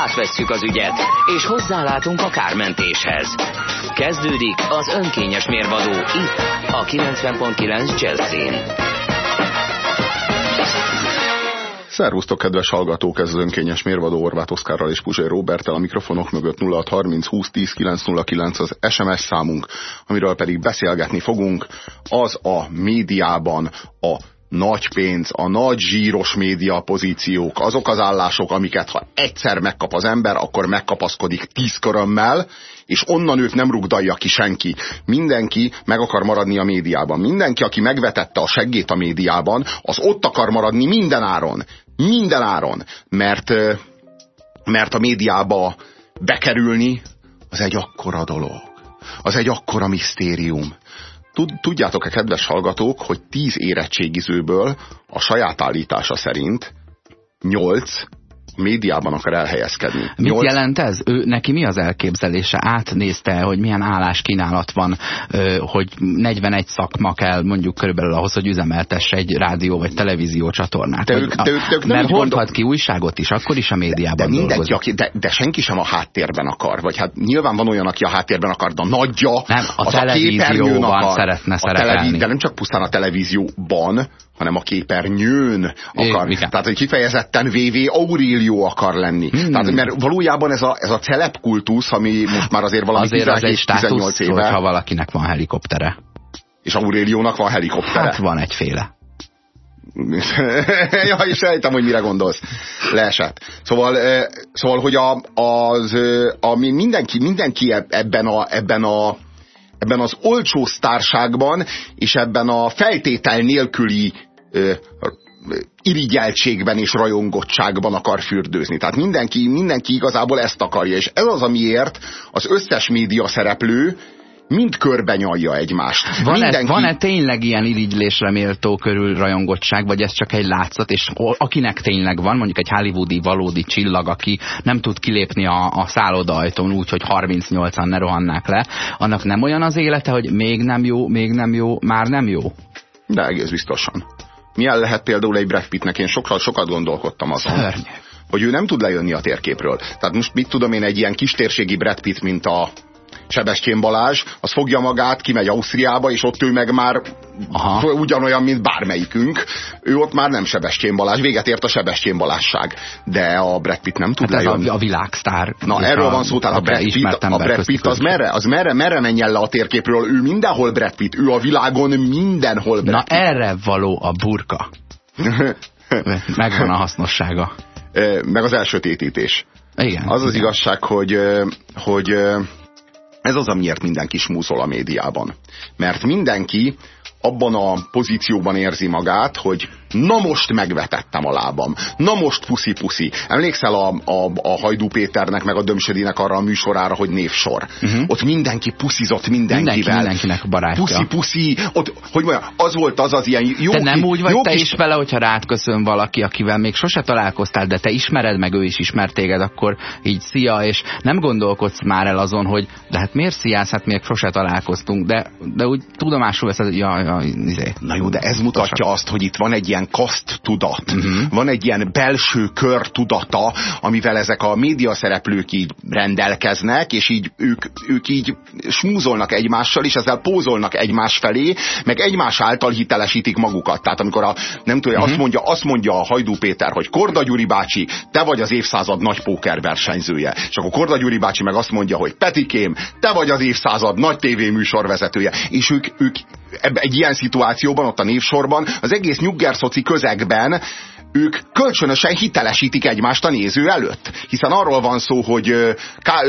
Átvesszük az ügyet, és hozzálátunk a kármentéshez. Kezdődik az önkényes mérvadó itt, a 90.9 Jazzin. Szervusztok, kedves hallgatók, ez az önkényes mérvadó Orvát Oszkárral és Puzsé Robertel a mikrofonok mögött 0630 20 10 909 az SMS számunk, amiről pedig beszélgetni fogunk, az a médiában a nagy pénz, a nagy zsíros média pozíciók, azok az állások, amiket ha egyszer megkap az ember, akkor megkapaszkodik tíz körömmel, és onnan őt nem rugdalja ki senki. Mindenki meg akar maradni a médiában. Mindenki, aki megvetette a seggét a médiában, az ott akar maradni minden áron. Minden áron. Mert, mert a médiába bekerülni, az egy akkora dolog. Az egy akkora misztérium. Tudjátok-e, kedves hallgatók, hogy tíz érettségizőből a saját állítása szerint nyolc médiában akar elhelyezkedni. Mit Nyolc... jelent ez? Ő, neki mi az elképzelése? Átnézte, hogy milyen álláskínálat van, hogy 41 szakma kell mondjuk körülbelül ahhoz, hogy üzemeltesse egy rádió vagy televízió csatornát. De ők, de ők, de ők nem mert hordhat gondol... ki újságot is, akkor is a médiában de, mindenki, aki, de, de senki sem a háttérben akar. Vagy hát nyilván van olyan, aki a háttérben akar, de a nagyja, nem, a az a szeretne a szerepelni. Televíz... De nem csak pusztán a televízióban, hanem a képernyőn akar. É, tehát, hogy kifejezetten VV Aurelio akar lenni. Hmm. Tehát, mert valójában ez a, ez a celebkultusz, ami most már azért valami azért 17, az 18 éve. ha valakinek van helikoptere. És Aureliónak van helikoptere. Hát van egyféle. ja, és sejtem, hogy mire gondolsz. Leesett. Szóval, szóval hogy a, az, a, mindenki, mindenki ebben a, ebben a ebben az olcsó sztárságban és ebben a feltétel nélküli irigyeltségben és rajongottságban akar fürdőzni. Tehát mindenki, mindenki igazából ezt akarja, és ez az, amiért az összes média szereplő mind nyalja egymást. Van-e, Mindenki... van-e tényleg ilyen irigylésre méltó körül rajongottság, vagy ez csak egy látszat, és akinek tényleg van, mondjuk egy hollywoodi valódi csillag, aki nem tud kilépni a, a szállodaajtón úgy, hogy 38-an ne rohannák le, annak nem olyan az élete, hogy még nem jó, még nem jó, már nem jó? De egész biztosan. Milyen lehet például egy Brad Pittnek? Én sokat, sokat gondolkodtam azon. Szörnyű. Hogy ő nem tud lejönni a térképről. Tehát most mit tudom én, egy ilyen kistérségi Brad Pitt, mint a Sebestyén Balázs, az fogja magát, kimegy Ausztriába, és ott ő meg már Aha. ugyanolyan, mint bármelyikünk. Ő ott már nem Sebestyén Balázs, véget ért a Sebestyén Balázság. De a Brad Pitt nem tud hát lejönni. A, a világsztár. Na, erről van szó, tehát a Brad Pitt, a Brad Pitt az merre, az merre, merre menjen le a térképről? Ő mindenhol Brad Pitt, ő a világon mindenhol Brad Na, Pitt. erre való a burka. Megvan a hasznossága. Meg az elsötétítés. Igen. Az az igen. igazság, hogy, hogy ez az, amiért mindenki smúzol a médiában. Mert mindenki abban a pozícióban érzi magát, hogy na most megvetettem a lábam, na most puszi-puszi. Emlékszel a, a, a Hajdú Péternek meg a Dömsödinek arra a műsorára, hogy névsor? Uh-huh. Ott mindenki puszizott mindenkivel. Mindenki, mindenkinek barátja. Puszi-puszi, ott, hogy mondjam, az volt az az ilyen jó Te nem úgy vagy jó te kis... is vele, hogyha rád köszön valaki, akivel még sose találkoztál, de te ismered, meg ő is ismert téged, akkor így szia, és nem gondolkodsz már el azon, hogy de hát miért sziász, hát még sose találkoztunk, de, de úgy tudomásul veszed, ja, ja, izé. Na jó, de ez mutatja azt, hogy itt van egy ilyen kaszt tudat, uh-huh. van egy ilyen belső kör tudata, amivel ezek a média szereplők így rendelkeznek, és így ők, ők így smúzolnak egymással, és ezzel pózolnak egymás felé, meg egymás által hitelesítik magukat. Tehát amikor a, nem tudja, uh-huh. azt, mondja, azt mondja a Hajdú Péter, hogy Korda Gyuri bácsi, te vagy az évszázad nagy póker versenyzője. És akkor Korda Gyuri bácsi meg azt mondja, hogy Petikém, te vagy az évszázad nagy tévéműsorvezetője. És ők, ők egy ilyen szituációban, ott a névsorban, az egész nyuggerszoci közegben ők kölcsönösen hitelesítik egymást a néző előtt. Hiszen arról van szó, hogy,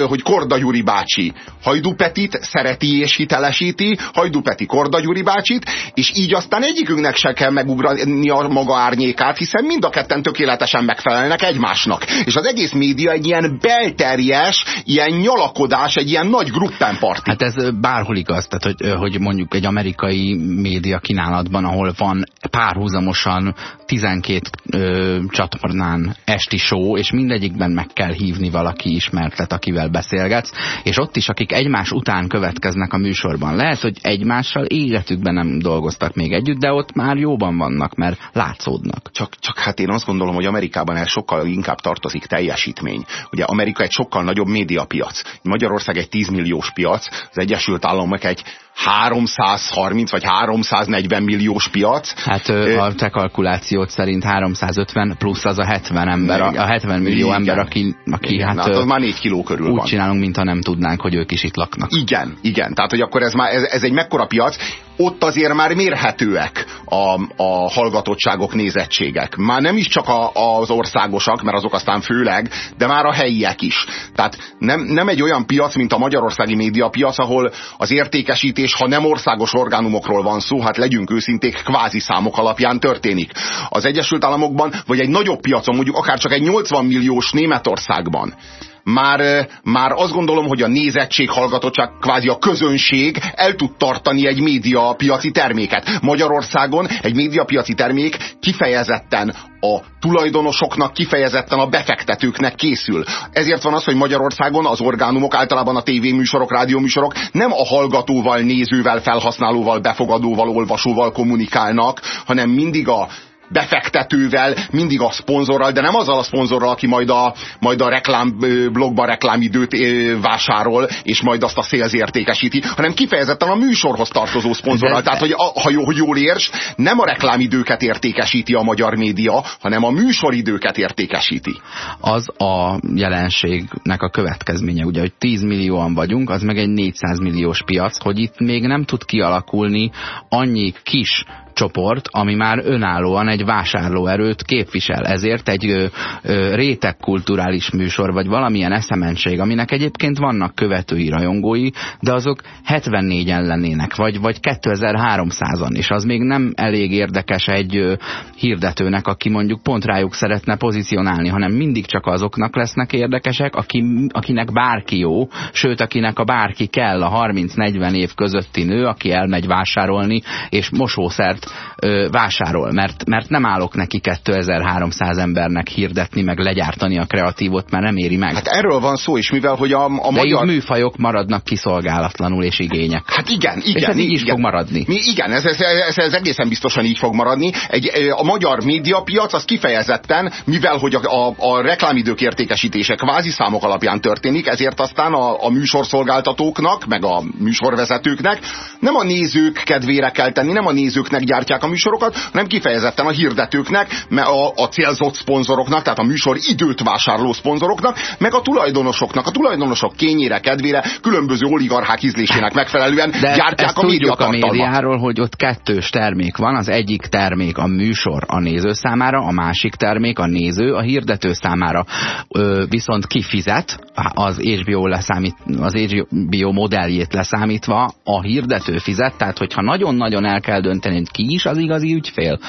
hogy Korda Gyuri bácsi Hajdú Petit szereti és hitelesíti, Hajdú Peti Korda Gyuri bácsit, és így aztán egyikünknek se kell megugrani a maga árnyékát, hiszen mind a ketten tökéletesen megfelelnek egymásnak. És az egész média egy ilyen belterjes, ilyen nyalakodás, egy ilyen nagy gruppenparti. Hát ez bárhol igaz, tehát hogy, hogy mondjuk egy amerikai média kínálatban, ahol van párhuzamosan 12 ö, csatornán esti show, és mindegyikben meg kell hívni valaki ismertet, akivel beszélgetsz, és ott is, akik egymás után következnek a műsorban. Lehet, hogy egymással életükben nem dolgoztak még együtt, de ott már jóban vannak, mert látszódnak. Csak, csak hát én azt gondolom, hogy Amerikában ez sokkal inkább tartozik teljesítmény. Ugye Amerika egy sokkal nagyobb médiapiac. Magyarország egy 10 milliós piac, az Egyesült Államok egy 330 vagy 340 milliós piac. Hát a te kalkulációt szerint 350 plusz az a 70 ember, a 70 millió igen. ember, aki, aki igen, hát, hát az már 4 kiló körül úgy van. csinálunk, mintha nem tudnánk, hogy ők is itt laknak. Igen, igen. Tehát, hogy akkor ez már ez, ez egy mekkora piac, ott azért már mérhetőek a, a hallgatottságok, nézettségek. Már nem is csak a, az országosak, mert azok aztán főleg, de már a helyiek is. Tehát nem, nem egy olyan piac, mint a magyarországi médiapiac, ahol az értékesítés, ha nem országos orgánumokról van szó, hát legyünk őszinték, kvázi számok alapján történik. Az Egyesült Államokban, vagy egy nagyobb piacon, mondjuk akár csak egy 80 milliós Németországban már, már azt gondolom, hogy a nézettség, hallgatottság, kvázi a közönség el tud tartani egy médiapiaci terméket. Magyarországon egy médiapiaci termék kifejezetten a tulajdonosoknak, kifejezetten a befektetőknek készül. Ezért van az, hogy Magyarországon az orgánumok, általában a tévéműsorok, rádióműsorok nem a hallgatóval, nézővel, felhasználóval, befogadóval, olvasóval kommunikálnak, hanem mindig a befektetővel, mindig a szponzorral, de nem azzal a szponzorral, aki majd a, majd a reklám, blogban reklámidőt vásárol, és majd azt a szélz értékesíti, hanem kifejezetten a műsorhoz tartozó szponzorral. Tehát, hogy a, ha jó, hogy jól érts, nem a reklámidőket értékesíti a magyar média, hanem a műsoridőket értékesíti. Az a jelenségnek a következménye, ugye, hogy 10 millióan vagyunk, az meg egy 400 milliós piac, hogy itt még nem tud kialakulni annyi kis csoport, ami már önállóan egy vásárlóerőt képvisel. Ezért egy ö, ö, rétegkulturális műsor, vagy valamilyen eszementség, aminek egyébként vannak követői, rajongói, de azok 74-en lennének, vagy, vagy 2300-an, és az még nem elég érdekes egy ö, hirdetőnek, aki mondjuk pont rájuk szeretne pozícionálni, hanem mindig csak azoknak lesznek érdekesek, aki, akinek bárki jó, sőt, akinek a bárki kell, a 30-40 év közötti nő, aki elmegy vásárolni, és mosószert ö, vásárol, mert, mert nem állok neki 2300 embernek hirdetni, meg legyártani a kreatívot, mert nem éri meg. Hát erről van szó is, mivel hogy a, a De magyar... műfajok maradnak kiszolgálatlanul és igények. Hát igen, igen. És ez így is igen. fog maradni. Mi, igen, ez, ez, ez, ez egészen biztosan így fog maradni. Egy, a magyar médiapiac az kifejezetten, mivel hogy a, a, a reklámidők értékesítése kvázi számok alapján történik, ezért aztán a, a műsorszolgáltatóknak, meg a műsorvezetőknek nem a nézők kedvére kell tenni, nem a nézőknek gyárt gyártják a műsorokat, hanem kifejezetten a hirdetőknek, a, a célzott szponzoroknak, tehát a műsor időt vásárló szponzoroknak, meg a tulajdonosoknak. A tulajdonosok kényére, kedvére, különböző oligarchák ízlésének megfelelően De gyártják a médiatartalmat. a médiáról, hogy ott kettős termék van. Az egyik termék a műsor a néző számára, a másik termék a néző a hirdető számára. Ö, viszont kifizet az HBO, leszámít, az HBO modelljét leszámítva, a hirdető fizet, tehát hogyha nagyon-nagyon el kell dönteni, hogy ki is az igazi ügyfél,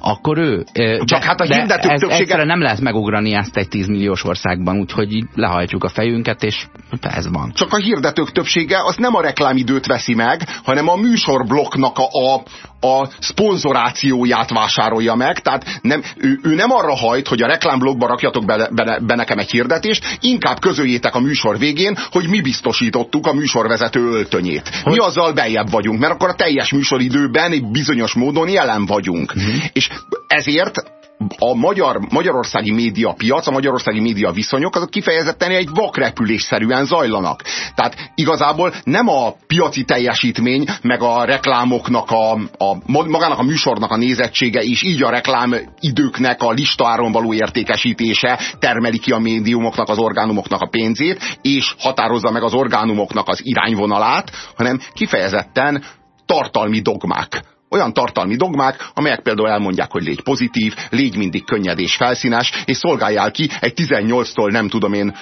akkor ő... Csak de, hát a hirdetők ez többsége... nem lehet megugrani ezt egy 10 milliós országban, úgyhogy lehajtjuk a fejünket, és ez van. Csak a hirdetők többsége az nem a reklámidőt veszi meg, hanem a műsorblokknak a, a, a szponzorációját vásárolja meg, tehát nem, ő, ő nem arra hajt, hogy a reklámblogba rakjatok be, be, be nekem egy hirdetést, inkább közöljétek a műsor végén, hogy mi biztosítottuk a műsorvezető öltönyét. Hogy? Mi azzal bejebb vagyunk, mert akkor a teljes műsoridőben bizonyos módon jelen vagyunk. Uh mhm. -huh. És ezért a magyar, magyarországi média piac, a magyarországi média viszonyok, azok kifejezetten egy vakrepülésszerűen zajlanak. Tehát igazából nem a piaci teljesítmény, meg a reklámoknak, a, a, magának a műsornak a nézettsége, és így a reklám időknek a listáron való értékesítése termeli ki a médiumoknak, az orgánumoknak a pénzét, és határozza meg az orgánumoknak az irányvonalát, hanem kifejezetten tartalmi dogmák Olyan tartalmi dogmák, amelyek például elmondják, hogy légy pozitív, légy mindig könnyed és felszínes, és szolgáljál ki egy 18-tól nem tudom én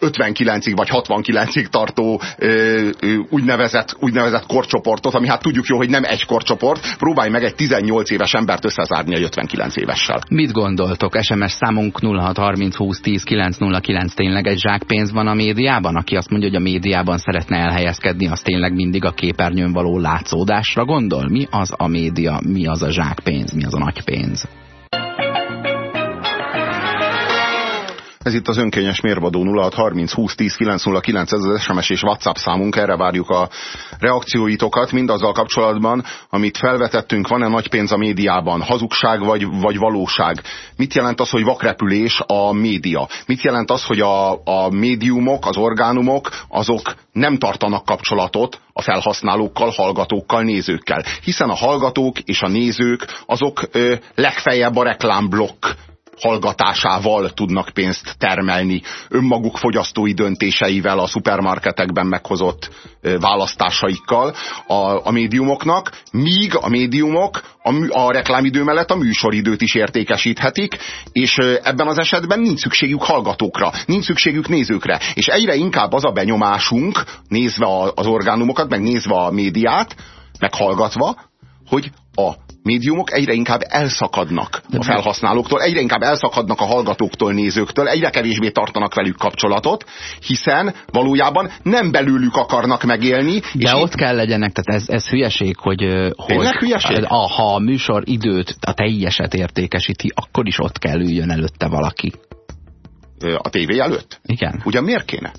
59-ig vagy 69-ig tartó úgynevezett, úgynevezett korcsoportot, ami hát tudjuk jó, hogy nem egy korcsoport, próbálj meg egy 18 éves embert összezárni egy 59 évessel. Mit gondoltok? SMS számunk 0630 20 10 909 tényleg egy zsákpénz van a médiában? Aki azt mondja, hogy a médiában szeretne elhelyezkedni, az tényleg mindig a képernyőn való látszódásra gondol? Mi az a média? Mi az a zsákpénz? Mi az a nagy pénz? Ez itt az önkényes mérvadó 0630 20 10 909, ez az SMS és WhatsApp számunk, erre várjuk a reakcióitokat, mindazzal kapcsolatban, amit felvetettünk, van-e nagy pénz a médiában, hazugság vagy, vagy valóság? Mit jelent az, hogy vakrepülés a média? Mit jelent az, hogy a, a médiumok, az orgánumok, azok nem tartanak kapcsolatot a felhasználókkal, hallgatókkal, nézőkkel. Hiszen a hallgatók és a nézők azok ö, legfeljebb a reklámblokk hallgatásával tudnak pénzt termelni, önmaguk fogyasztói döntéseivel, a szupermarketekben meghozott választásaikkal a, a médiumoknak, míg a médiumok a, a reklámidő mellett a műsoridőt is értékesíthetik, és ebben az esetben nincs szükségük hallgatókra, nincs szükségük nézőkre. És egyre inkább az a benyomásunk, nézve az orgánumokat, meg nézve a médiát, meghallgatva, hogy a médiumok egyre inkább elszakadnak a felhasználóktól, egyre inkább elszakadnak a hallgatóktól, nézőktől, egyre kevésbé tartanak velük kapcsolatot, hiszen valójában nem belőlük akarnak megélni. De ott kell legyenek, tehát ez, ez hülyeség, hogy, hogy hülyeség? A, ha a műsor időt, a teljeset értékesíti, akkor is ott kell üljön előtte valaki. A tévé előtt? Igen. Ugyan miért kéne?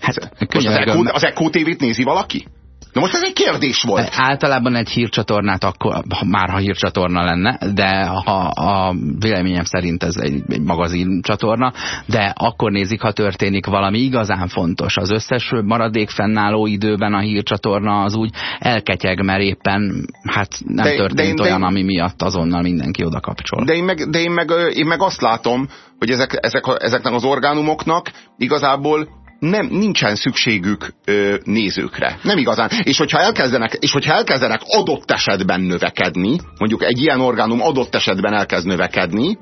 Hát, Most az, Echo, az Echo TV-t nézi valaki? Na most ez egy kérdés volt. Hát általában egy hírcsatornát akkor, már ha hírcsatorna lenne, de ha a véleményem szerint ez egy, egy magazin csatorna, de akkor nézik, ha történik valami igazán fontos. Az összes maradék fennálló időben a hírcsatorna az úgy elketyeg, mert éppen hát nem de, történt de én, olyan, de én, ami miatt azonnal mindenki oda kapcsol. De én meg, de én meg, én meg azt látom, hogy ezek, ezek, ezeknek az orgánumoknak igazából nem, nincsen szükségük ö, nézőkre. Nem igazán. És hogyha, elkezdenek, és hogyha elkezdenek adott esetben növekedni, mondjuk egy ilyen orgánum adott esetben elkezd növekedni,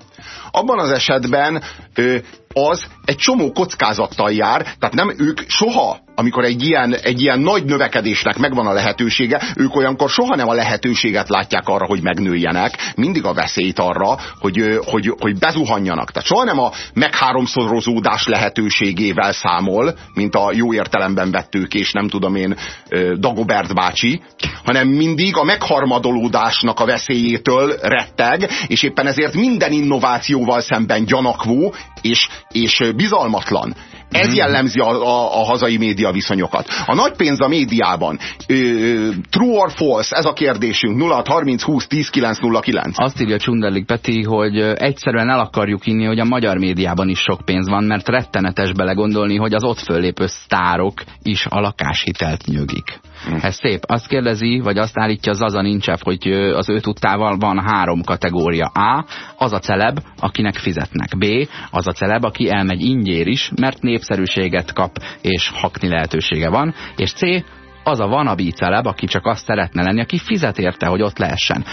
abban az esetben ö, az egy csomó kockázattal jár, tehát nem ők soha, amikor egy ilyen, egy ilyen nagy növekedésnek megvan a lehetősége, ők olyankor soha nem a lehetőséget látják arra, hogy megnőjenek, mindig a veszélyt arra, hogy, hogy, hogy bezuhanjanak. Tehát soha nem a megháromszorozódás lehetőségével számol, mint a jó értelemben vettők és nem tudom én Dagobert bácsi, hanem mindig a megharmadolódásnak a veszélyétől retteg, és éppen ezért minden innovációval szemben gyanakvó, és, és bizalmatlan. Ez mhm. jellemzi a, a, a hazai média viszonyokat. A nagy pénz a médiában. Ö, true or false? Ez a kérdésünk. 0 30 20 10 909. Azt írja Csunderlik Peti, hogy egyszerűen el akarjuk inni, hogy a magyar médiában is sok pénz van, mert rettenetes belegondolni, hogy az ott föllépő sztárok is a lakáshitelt nyögik. Hm. Ez szép. Azt kérdezi, vagy azt állítja Zaza Nincsev, hogy az ő tudtával van három kategória. A. Az a celeb, akinek fizetnek. B. Az a celeb, aki elmegy ingyér is, mert népszerűséget kap és hakni lehetősége van. És C az a vanabi celeb, aki csak azt szeretne lenni, aki fizet érte, hogy ott lehessen.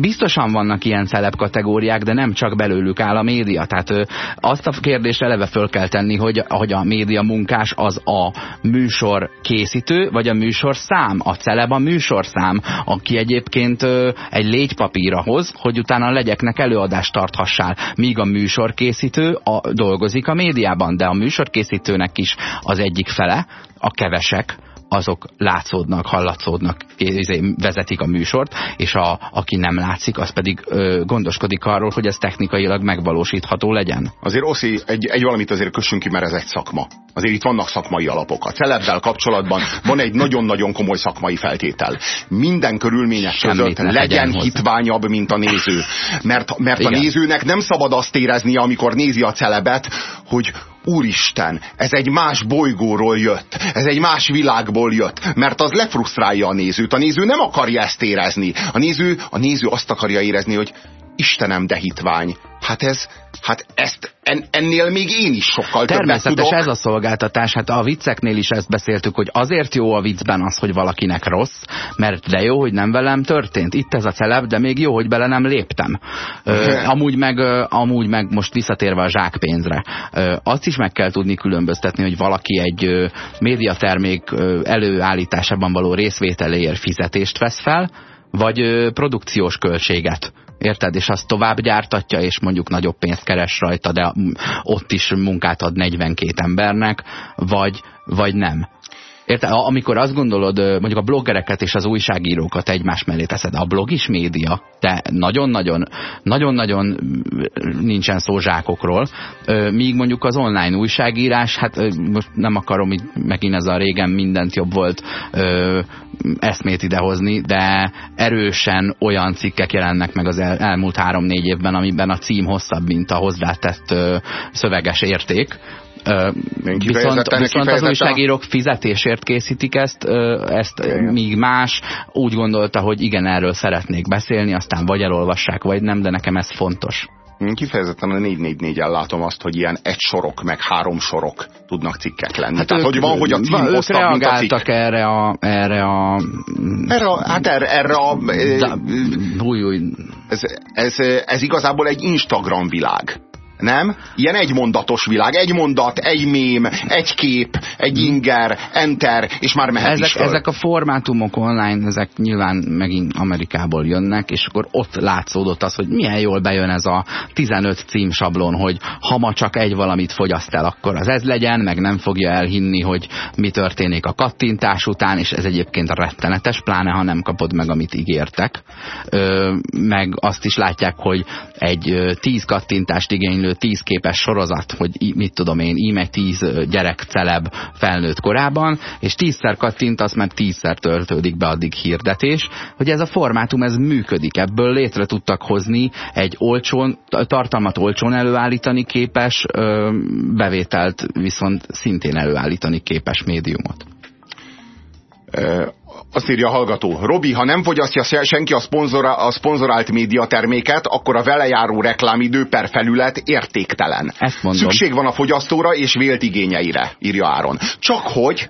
Biztosan vannak ilyen celeb kategóriák, de nem csak belőlük áll a média. Tehát ö, azt a kérdést eleve föl kell tenni, hogy, hogy a média munkás az a műsor készítő, vagy a műsor szám. A celeb a műsorszám, aki egyébként ö, egy légypapíra hoz, hogy utána legyeknek előadást tarthassál. Míg a műsor készítő a, dolgozik a médiában, de a műsor készítőnek is az egyik fele, a kevesek, azok látszódnak, hallatszódnak, izé, vezetik a műsort, és a, aki nem látszik, az pedig ö, gondoskodik arról, hogy ez technikailag megvalósítható legyen. Azért Oszi, egy, egy valamit azért kössünk ki, mert ez egy szakma. Azért itt vannak szakmai alapok. A celebbel kapcsolatban van egy nagyon-nagyon komoly szakmai feltétel. Minden körülmények között legyen, legyen hitványabb, mint a néző. Mert, mert a nézőnek nem szabad azt éreznie, amikor nézi a celebet, hogy úristen, ez egy más bolygóról jött, ez egy más világból jött, mert az lefrusztrálja a nézőt. A néző nem akarja ezt érezni. A néző, a néző azt akarja érezni, hogy Istenem, de hitvány. Hát ez, Hát ezt en, ennél még én is sokkal Természetes tudok. ez a szolgáltatás. Hát a vicceknél is ezt beszéltük, hogy azért jó a viccben az, hogy valakinek rossz, mert de jó, hogy nem velem történt. Itt ez a celeb, de még jó, hogy bele nem léptem. Ö, amúgy, meg, amúgy meg most visszatérve a zsákpénzre. Ö, azt is meg kell tudni különböztetni, hogy valaki egy médiatermék előállításában való részvételéért fizetést vesz fel, vagy produkciós költséget. Érted? És azt tovább gyártatja, és mondjuk nagyobb pénzt keres rajta, de ott is munkát ad 42 embernek, vagy, vagy nem. Érted? Amikor azt gondolod, mondjuk a bloggereket és az újságírókat egymás mellé teszed, a blog is média, de nagyon-nagyon nagyon-nagyon nincsen szó zsákokról, míg mondjuk az online újságírás, hát most nem akarom így megint ez a régen mindent jobb volt eszmét idehozni, de erősen olyan cikkek jelennek meg az el, elmúlt három-négy évben, amiben a cím hosszabb, mint a hozzátett szöveges érték, viszont, viszont az újságírók fizetésért készítik ezt, ezt míg más úgy gondolta, hogy igen, erről szeretnék beszélni, aztán vagy elolvassák, vagy nem, de nekem ez fontos. Én kifejezetten a 444-en látom azt, hogy ilyen egy sorok, meg három sorok tudnak cikkek lenni. Hát Tehát, ők, hogy van, hogy a cím hosszabb, reagáltak mint a cikk. erre a... Erre a, erre a hát erre, erre a... Da, új, új. Ez, ez, ez igazából egy Instagram világ. Nem? Ilyen egymondatos világ. Egy mondat, egy mém, egy kép, egy inger, enter, és már mehet ezek, is föl. Ezek a formátumok online, ezek nyilván megint Amerikából jönnek, és akkor ott látszódott az, hogy milyen jól bejön ez a 15 címsablon, hogy ha ma csak egy valamit fogyaszt el, akkor az ez legyen, meg nem fogja elhinni, hogy mi történik a kattintás után, és ez egyébként rettenetes, pláne ha nem kapod meg, amit ígértek. Ö, meg azt is látják, hogy egy 10 kattintást igénylő élő tíz képes sorozat, hogy mit tudom én, íme tíz gyerek celeb felnőtt korában, és tízszer kattintasz, mert tízszer töltődik be addig hirdetés, hogy ez a formátum ez működik. Ebből létre tudtak hozni egy olcsón, tartalmat olcsón előállítani képes, bevételt viszont szintén előállítani képes médiumot azt írja a hallgató. Robi, ha nem fogyasztja senki a, szponzora, a szponzorált médiaterméket, akkor a vele járó reklámidő per felület értéktelen. Ezt mondom. Szükség van a fogyasztóra és vélt igényeire, írja Áron. Csak hogy,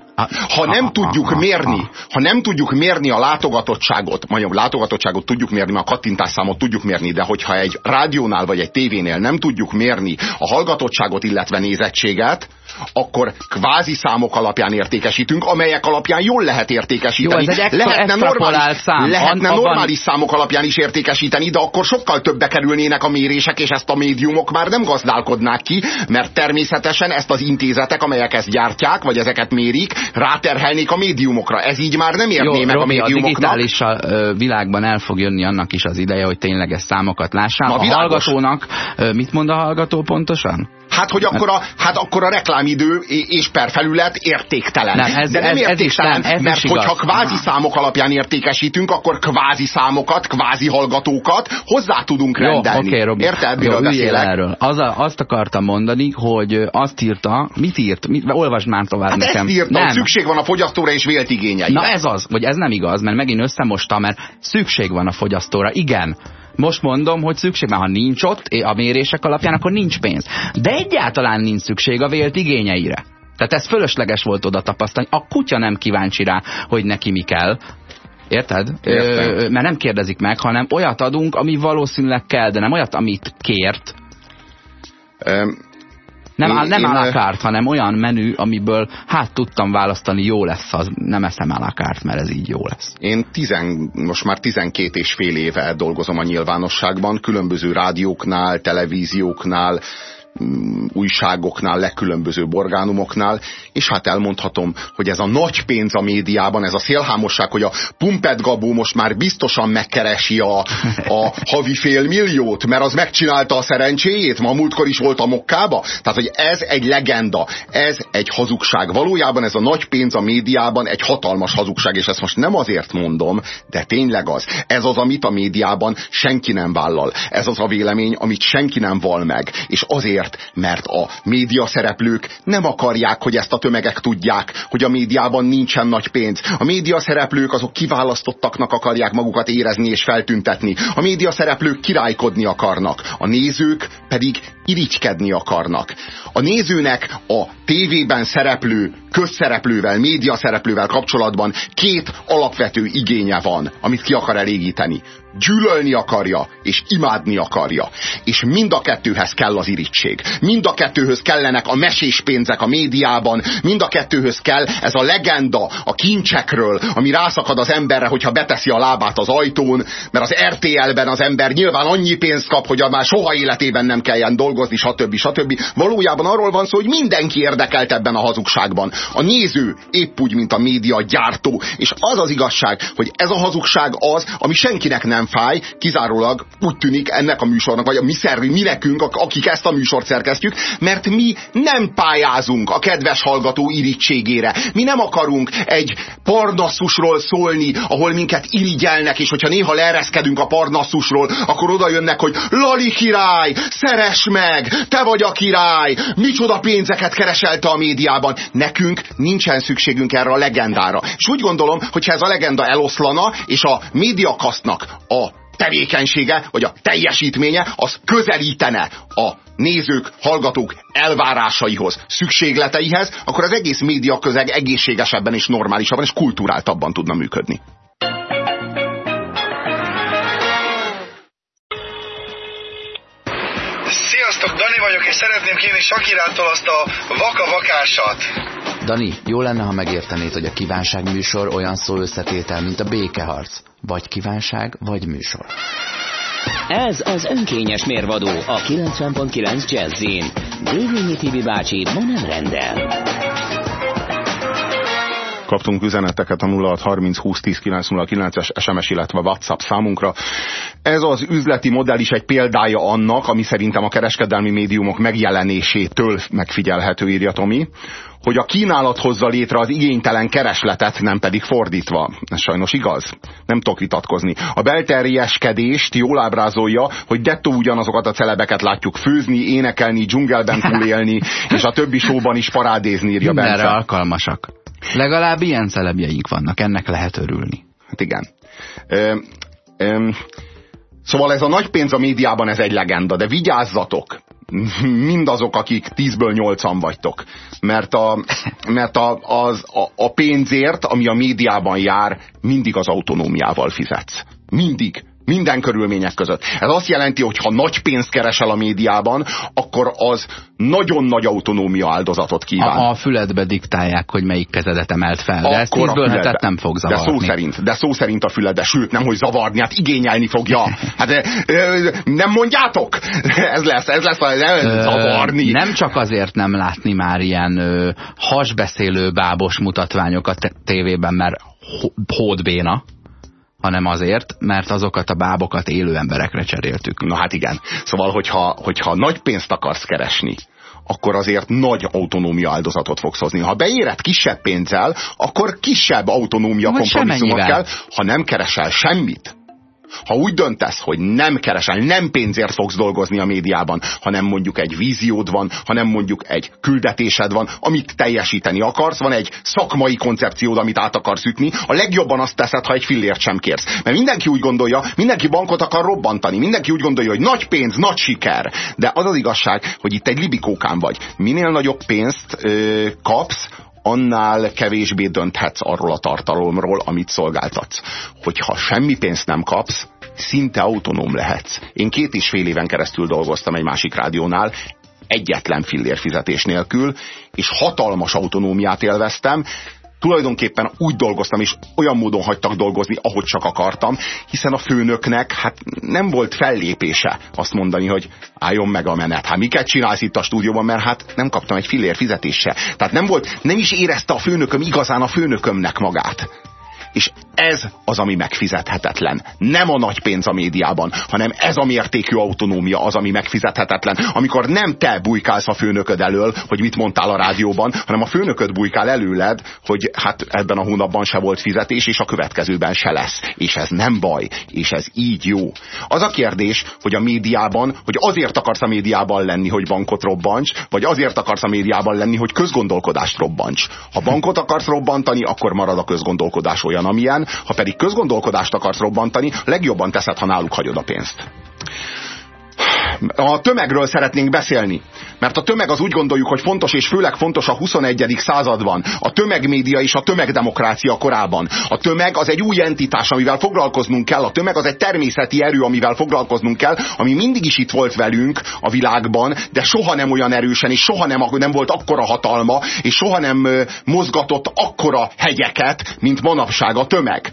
ha nem tudjuk mérni, ha nem tudjuk mérni a látogatottságot, mondjuk látogatottságot tudjuk mérni, mert a kattintásszámot tudjuk mérni, de hogyha egy rádiónál vagy egy tévénél nem tudjuk mérni a hallgatottságot, illetve nézettséget, akkor kvázi számok alapján értékesítünk, amelyek alapján jól lehet értékesíteni. Jó, ez egy lehetne normális, szám. lehetne An, normális számok alapján is értékesíteni, de akkor sokkal többe kerülnének a mérések, és ezt a médiumok már nem gazdálkodnák ki, mert természetesen ezt az intézetek, amelyek ezt gyártják, vagy ezeket mérik, ráterhelnék a médiumokra. Ez így már nem érné Jó, meg Robi, a médiumoknak. A digitális világban el fog jönni annak is az ideje, hogy tényleges számokat lássál. A, a hallgatónak, mit mond a hallgató pontosan? Hát, hogy akkor a, hát akkor a reklámidő és per felület értéktelen. Nem, ez, De nem ez, értéktelen, ez is, nem, ez mert hogyha kvázi számok alapján értékesítünk, akkor kvázi számokat, kvázi hallgatókat hozzá tudunk Jó, rendelni. Okay, Robi. Érted, miről Jó, beszélek? Erről. Az a, azt akartam mondani, hogy azt írta, mit írt? Mit, olvasd már tovább hát nekem. Ezt nem. szükség van a fogyasztóra és vélt igényeire. Na ez az, vagy ez nem igaz, mert megint összemosta, mert szükség van a fogyasztóra. Igen, most mondom, hogy szükség, mert ha nincs ott a mérések alapján, akkor nincs pénz. De egyáltalán nincs szükség a vélt igényeire. Tehát ez fölösleges volt oda tapasztalni. A kutya nem kíváncsi rá, hogy neki mi kell. Érted? Ö, mert nem kérdezik meg, hanem olyat adunk, ami valószínűleg kell, de nem olyat, amit kért. Um, nem, én, nem én, hanem olyan menü, amiből hát tudtam választani, jó lesz az, nem eszem alakárt, mert ez így jó lesz. Én tizen, most már 12 és fél éve dolgozom a nyilvánosságban, különböző rádióknál, televízióknál, újságoknál, legkülönbözőbb orgánumoknál, és hát elmondhatom, hogy ez a nagy pénz a médiában, ez a szélhámosság, hogy a Pumpet Gabó most már biztosan megkeresi a, a havi fél milliót, mert az megcsinálta a szerencséjét, ma múltkor is volt a mokkába. Tehát, hogy ez egy legenda, ez egy hazugság. Valójában ez a nagy pénz a médiában egy hatalmas hazugság, és ezt most nem azért mondom, de tényleg az. Ez az, amit a médiában senki nem vállal. Ez az a vélemény, amit senki nem val meg. És azért Azért, mert a média szereplők nem akarják, hogy ezt a tömegek tudják, hogy a médiában nincsen nagy pénz. A média szereplők azok kiválasztottaknak akarják magukat érezni és feltüntetni. A média szereplők királykodni akarnak. A nézők pedig irigykedni akarnak. A nézőnek a tévében szereplő közszereplővel, média szereplővel kapcsolatban két alapvető igénye van, amit ki akar elégíteni gyűlölni akarja, és imádni akarja. És mind a kettőhez kell az irítség. Mind a kettőhöz kellenek a mesés pénzek a médiában, mind a kettőhöz kell ez a legenda a kincsekről, ami rászakad az emberre, hogyha beteszi a lábát az ajtón, mert az RTL-ben az ember nyilván annyi pénzt kap, hogy már soha életében nem kelljen dolgozni, stb. stb. Valójában arról van szó, hogy mindenki érdekelt ebben a hazugságban. A néző épp úgy, mint a média gyártó. És az az igazság, hogy ez a hazugság az, ami senkinek nem fáj, kizárólag úgy tűnik ennek a műsornak, vagy a mi szervi, mi nekünk, akik ezt a műsort szerkesztjük, mert mi nem pályázunk a kedves hallgató irítségére. Mi nem akarunk egy parnasszusról szólni, ahol minket irigyelnek, és hogyha néha leereszkedünk a parnasszusról, akkor oda jönnek, hogy Lali király, szeres meg, te vagy a király, micsoda pénzeket kereselte a médiában. Nekünk nincsen szükségünk erre a legendára. És úgy gondolom, hogyha ez a legenda eloszlana, és a médiakasztnak a a tevékenysége, vagy a teljesítménye, az közelítene a nézők, hallgatók elvárásaihoz, szükségleteihez, akkor az egész média közeg egészségesebben és normálisabban és kulturáltabban tudna működni. Szeretném kérni Sakirától azt a vaka-vakásat. Dani, jó lenne, ha megértenéd, hogy a kívánság műsor olyan szó összetétel, mint a békeharc. Vagy kívánság, vagy műsor. Ez az önkényes mérvadó a 90.9 Jazzin. Dévényi Tibi bácsi ma nem rendel. Kaptunk üzeneteket a 0630 20 10 909-es SMS, illetve WhatsApp számunkra. Ez az üzleti modell is egy példája annak, ami szerintem a kereskedelmi médiumok megjelenésétől megfigyelhető, írja Tomi hogy a kínálat hozza létre az igénytelen keresletet, nem pedig fordítva. Ez sajnos igaz. Nem tudok vitatkozni. A belterjeskedést jól ábrázolja, hogy dettó ugyanazokat a celebeket látjuk főzni, énekelni, dzsungelben túlélni, és a többi showban is parádézni, írja Mindenre Bence. alkalmasak. Legalább ilyen celebjeink vannak, ennek lehet örülni. Hát igen. Ö, ö, szóval ez a nagy pénz a médiában, ez egy legenda, de vigyázzatok! mindazok, akik 10-ből 8-an vagytok. Mert, a, mert a, az, a, a pénzért, ami a médiában jár, mindig az autonómiával fizetsz. Mindig. Minden körülmények között. Ez azt jelenti, hogy ha nagy pénzt keresel a médiában, akkor az nagyon nagy autonómia áldozatot kíván. A, a füledbe diktálják, hogy melyik kezedet emelt fel, de ezt tízből hetet nem fog zavarni. De szó szerint, de szó szerint a füledbe, sőt, nem hogy zavarni, hát igényelni fogja. Hát nem mondjátok? Ez lesz, ez lesz a zavarni. Nem csak azért nem látni már ilyen ö, hasbeszélő bábos mutatványokat tévében, mert hódbéna, hanem azért, mert azokat a bábokat élő emberekre cseréltük. Na hát igen. Szóval, hogyha, hogyha nagy pénzt akarsz keresni, akkor azért nagy autonómia áldozatot fogsz hozni. Ha beéred kisebb pénzzel, akkor kisebb autonómia kompromisszumot kell. Ha nem keresel semmit, ha úgy döntesz, hogy nem keresel, nem pénzért fogsz dolgozni a médiában, hanem mondjuk egy víziód van, hanem mondjuk egy küldetésed van, amit teljesíteni akarsz, van egy szakmai koncepciód, amit át akarsz ütni, a legjobban azt teszed, ha egy fillért sem kérsz. Mert mindenki úgy gondolja, mindenki bankot akar robbantani, mindenki úgy gondolja, hogy nagy pénz, nagy siker. De az az igazság, hogy itt egy libikókán vagy. Minél nagyobb pénzt ö, kapsz, annál kevésbé dönthetsz arról a tartalomról, amit szolgáltatsz. Hogyha semmi pénzt nem kapsz, szinte autonóm lehetsz. Én két és fél éven keresztül dolgoztam egy másik rádiónál, egyetlen fillér fizetés nélkül, és hatalmas autonómiát élveztem, tulajdonképpen úgy dolgoztam, és olyan módon hagytak dolgozni, ahogy csak akartam, hiszen a főnöknek hát nem volt fellépése azt mondani, hogy álljon meg a menet. Hát miket csinálsz itt a stúdióban, mert hát nem kaptam egy fillér fizetése. Tehát nem volt, nem is érezte a főnököm igazán a főnökömnek magát. És ez az, ami megfizethetetlen. Nem a nagy pénz a médiában, hanem ez a mértékű autonómia az, ami megfizethetetlen. Amikor nem te bujkálsz a főnököd elől, hogy mit mondtál a rádióban, hanem a főnököd bujkál előled, hogy hát ebben a hónapban se volt fizetés, és a következőben se lesz. És ez nem baj, és ez így jó. Az a kérdés, hogy a médiában, hogy azért akarsz a médiában lenni, hogy bankot robbancs, vagy azért akarsz a médiában lenni, hogy közgondolkodást robbancs. Ha bankot akarsz robbantani, akkor marad a közgondolkodás olyan, amilyen, ha pedig közgondolkodást akarsz robbantani, legjobban teszed, ha náluk hagyod a pénzt. A tömegről szeretnénk beszélni. Mert a tömeg az úgy gondoljuk, hogy fontos, és főleg fontos a 21. században. A tömegmédia és a tömegdemokrácia korában. A tömeg az egy új entitás, amivel foglalkoznunk kell. A tömeg az egy természeti erő, amivel foglalkoznunk kell, ami mindig is itt volt velünk a világban, de soha nem olyan erősen, és soha nem, nem volt akkora hatalma, és soha nem mozgatott akkora hegyeket, mint manapság a tömeg.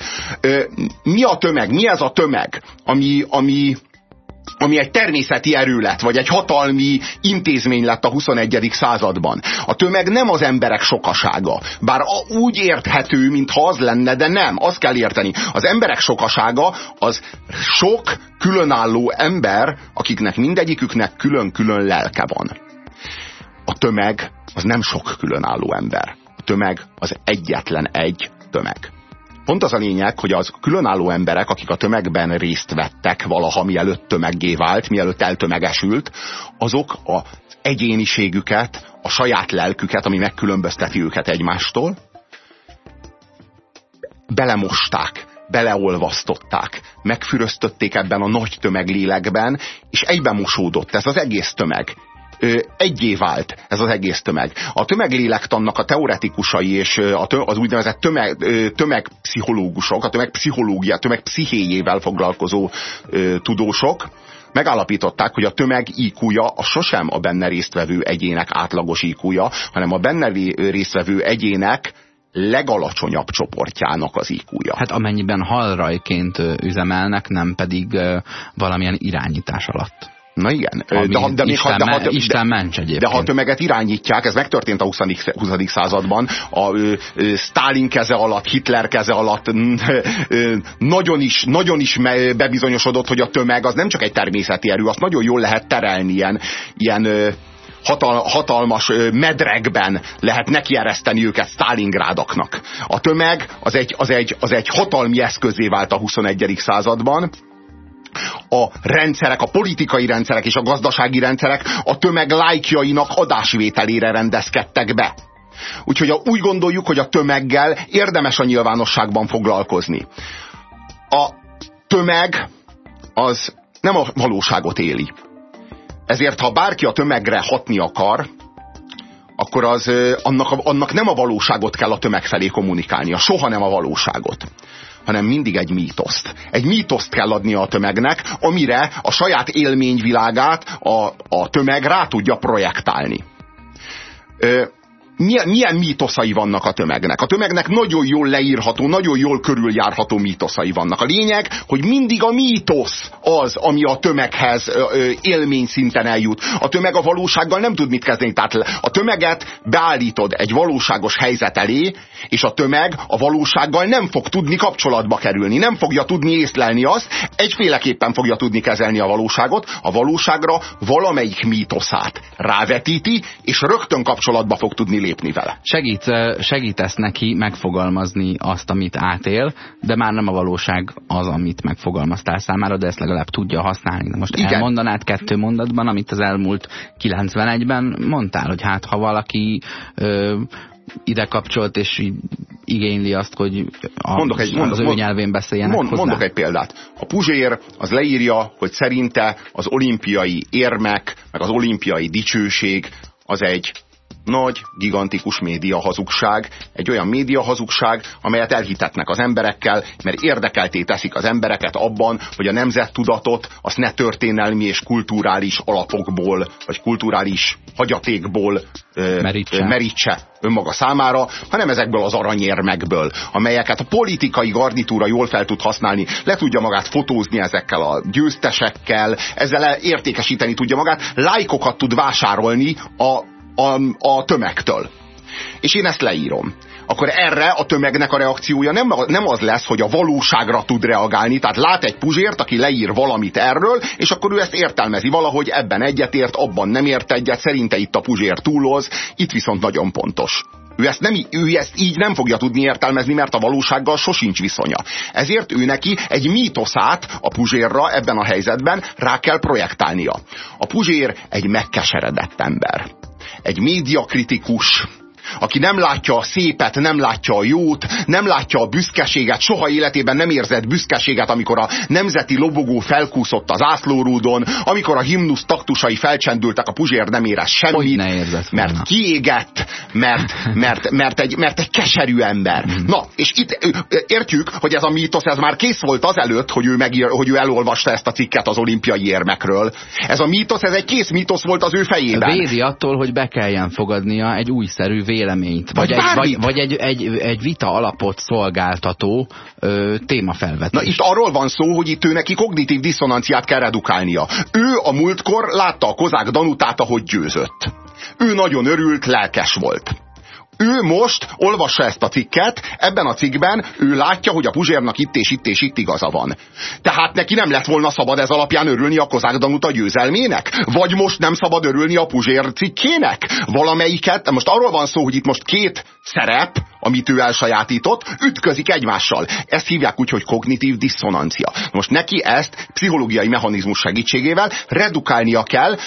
Mi a tömeg? Mi ez a tömeg, ami, ami ami egy természeti erő lett, vagy egy hatalmi intézmény lett a 21. században. A tömeg nem az emberek sokasága. Bár úgy érthető, mintha az lenne, de nem. Azt kell érteni. Az emberek sokasága az sok különálló ember, akiknek mindegyiküknek külön-külön lelke van. A tömeg az nem sok különálló ember. A tömeg az egyetlen egy tömeg. Pont az a lényeg, hogy az különálló emberek, akik a tömegben részt vettek valaha, mielőtt tömeggé vált, mielőtt eltömegesült, azok az egyéniségüket, a saját lelküket, ami megkülönbözteti őket egymástól, belemosták, beleolvasztották, megfüröztötték ebben a nagy tömeglélekben, és egyben mosódott ez az egész tömeg egyé vált ez az egész tömeg. A tömeglélektannak a teoretikusai és az úgynevezett tömeg, tömegpszichológusok, a tömegpszichológia, tömegpszichéjével foglalkozó tudósok, megállapították, hogy a tömeg IQ-ja a sosem a benne résztvevő egyének átlagos IQ-ja, hanem a benne résztvevő egyének legalacsonyabb csoportjának az IQ-ja. Hát amennyiben halrajként üzemelnek, nem pedig valamilyen irányítás alatt. Na igen. de, ha, de, Isten, ha, de, ha, de, Isten ments egyébként. De ha a tömeget irányítják, ez megtörtént a 20. 20. században, a ö, ö, Stalin keze alatt, Hitler keze alatt ö, nagyon is, nagyon is bebizonyosodott, hogy a tömeg az nem csak egy természeti erő, azt nagyon jól lehet terelni ilyen, ilyen ö, hatal, hatalmas medregben lehet nekiereszteni őket Stalingrádaknak. A tömeg az egy, az, egy, az egy hatalmi eszközé vált a 21. században, a rendszerek, a politikai rendszerek és a gazdasági rendszerek a tömeg lájkjainak adásvételére rendezkedtek be. Úgyhogy úgy gondoljuk, hogy a tömeggel érdemes a nyilvánosságban foglalkozni. A tömeg az nem a valóságot éli. Ezért, ha bárki a tömegre hatni akar, akkor az, annak, annak nem a valóságot kell a tömeg felé kommunikálnia, soha nem a valóságot hanem mindig egy mítoszt. Egy mítoszt kell adnia a tömegnek, amire a saját élményvilágát a, a tömeg rá tudja projektálni. Ö, milyen, milyen mítoszai vannak a tömegnek. A tömegnek nagyon jól leírható, nagyon jól körüljárható mítoszai vannak. A lényeg, hogy mindig a mítosz az, ami a tömeghez élmény szinten eljut. A tömeg a valósággal nem tud mit kezdeni. Tehát a tömeget beállítod egy valóságos helyzet elé, és a tömeg a valósággal nem fog tudni kapcsolatba kerülni. Nem fogja tudni észlelni azt, egyféleképpen fogja tudni kezelni a valóságot. A valóságra valamelyik mítoszát rávetíti, és rögtön kapcsolatba fog tudni lépni vele. Segít, segítesz neki megfogalmazni azt, amit átél, de már nem a valóság az, amit megfogalmaztál számára, de ezt legalább tudja használni. De most Igen. elmondanád kettő mondatban, amit az elmúlt 91-ben mondtál, hogy hát ha valaki ö, ide kapcsolt, és igényli azt, hogy a, mondok egy, mondok, az ő nyelvén beszéljenek mond, hozzá. Mondok egy példát. A Puzsér az leírja, hogy szerinte az olimpiai érmek, meg az olimpiai dicsőség az egy nagy, gigantikus média hazugság, egy olyan média hazugság, amelyet elhitetnek az emberekkel, mert érdekelté teszik az embereket abban, hogy a nemzettudatot azt ne történelmi és kulturális alapokból, vagy kulturális hagyatékból merítse. merítse önmaga számára, hanem ezekből az aranyérmekből, amelyeket a politikai garnitúra jól fel tud használni, le tudja magát fotózni ezekkel a győztesekkel, ezzel értékesíteni tudja magát, lájkokat tud vásárolni a a, a tömegtől. És én ezt leírom. akkor erre a tömegnek a reakciója nem, nem az lesz, hogy a valóságra tud reagálni. Tehát lát egy puzsért, aki leír valamit erről, és akkor ő ezt értelmezi valahogy, ebben egyetért, abban nem ért egyet, szerinte itt a puzsér túloz, itt viszont nagyon pontos. Ő ezt, nem, ő ezt így nem fogja tudni értelmezni, mert a valósággal sosincs viszonya. Ezért ő neki egy mítoszát a Puzsérra ebben a helyzetben rá kell projektálnia. A Puzsér egy megkeseredett ember. Egy médiakritikus, aki nem látja a szépet, nem látja a jót, nem látja a büszkeséget, soha életében nem érzett büszkeséget, amikor a nemzeti lobogó felkúszott az ászlórúdon, amikor a himnusz taktusai felcsendültek, a Puzsér nem érez semmit, ne mert kiégett, mert, mert, mert, egy, mert egy keserű ember. Mm. Na, és itt értjük, hogy ez a mítosz, ez már kész volt azelőtt, hogy ő, megír, hogy ő elolvasta ezt a cikket az olimpiai érmekről. Ez a mítosz, ez egy kész mítosz volt az ő fejében. Védi attól, hogy be kelljen fogadnia egy újszerű véleményt, vagy, vagy, egy, vagy, vagy egy, egy, egy vita alapot szolgáltató ö, témafelvetés. Na itt arról van szó, hogy itt ő neki kognitív diszonanciát kell redukálnia. Ő a múltkor látta a kozák Danutát, ahogy győzött. Ő nagyon örült, lelkes volt ő most olvassa ezt a cikket, ebben a cikkben ő látja, hogy a Puzsérnak itt és itt és itt igaza van. Tehát neki nem lett volna szabad ez alapján örülni a Kozák Danuta győzelmének? Vagy most nem szabad örülni a Puzsér cikkének? Valamelyiket, most arról van szó, hogy itt most két szerep, amit ő elsajátított, ütközik egymással. Ezt hívják úgy, hogy kognitív diszonancia. Most neki ezt pszichológiai mechanizmus segítségével redukálnia kell,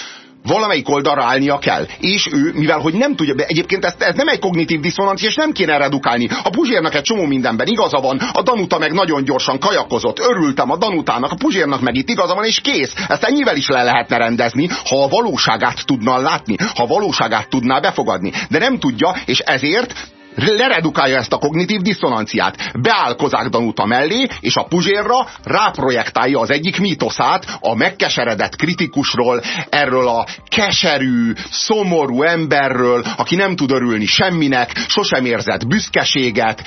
valamelyik oldalra állnia kell. És ő, mivel hogy nem tudja, de egyébként ez, ez nem egy kognitív diszonancia, és nem kéne redukálni. A Puzsérnak egy csomó mindenben igaza van, a Danuta meg nagyon gyorsan kajakozott, örültem a Danutának, a Puzsérnak meg itt igaza van, és kész. Ezt ennyivel is le lehetne rendezni, ha a valóságát tudna látni, ha a valóságát tudná befogadni. De nem tudja, és ezért leredukálja ezt a kognitív diszonanciát. Beáll Kozák Danuta mellé, és a Puzsérra ráprojektálja az egyik mítoszát a megkeseredett kritikusról, erről a keserű, szomorú emberről, aki nem tud örülni semminek, sosem érzett büszkeséget,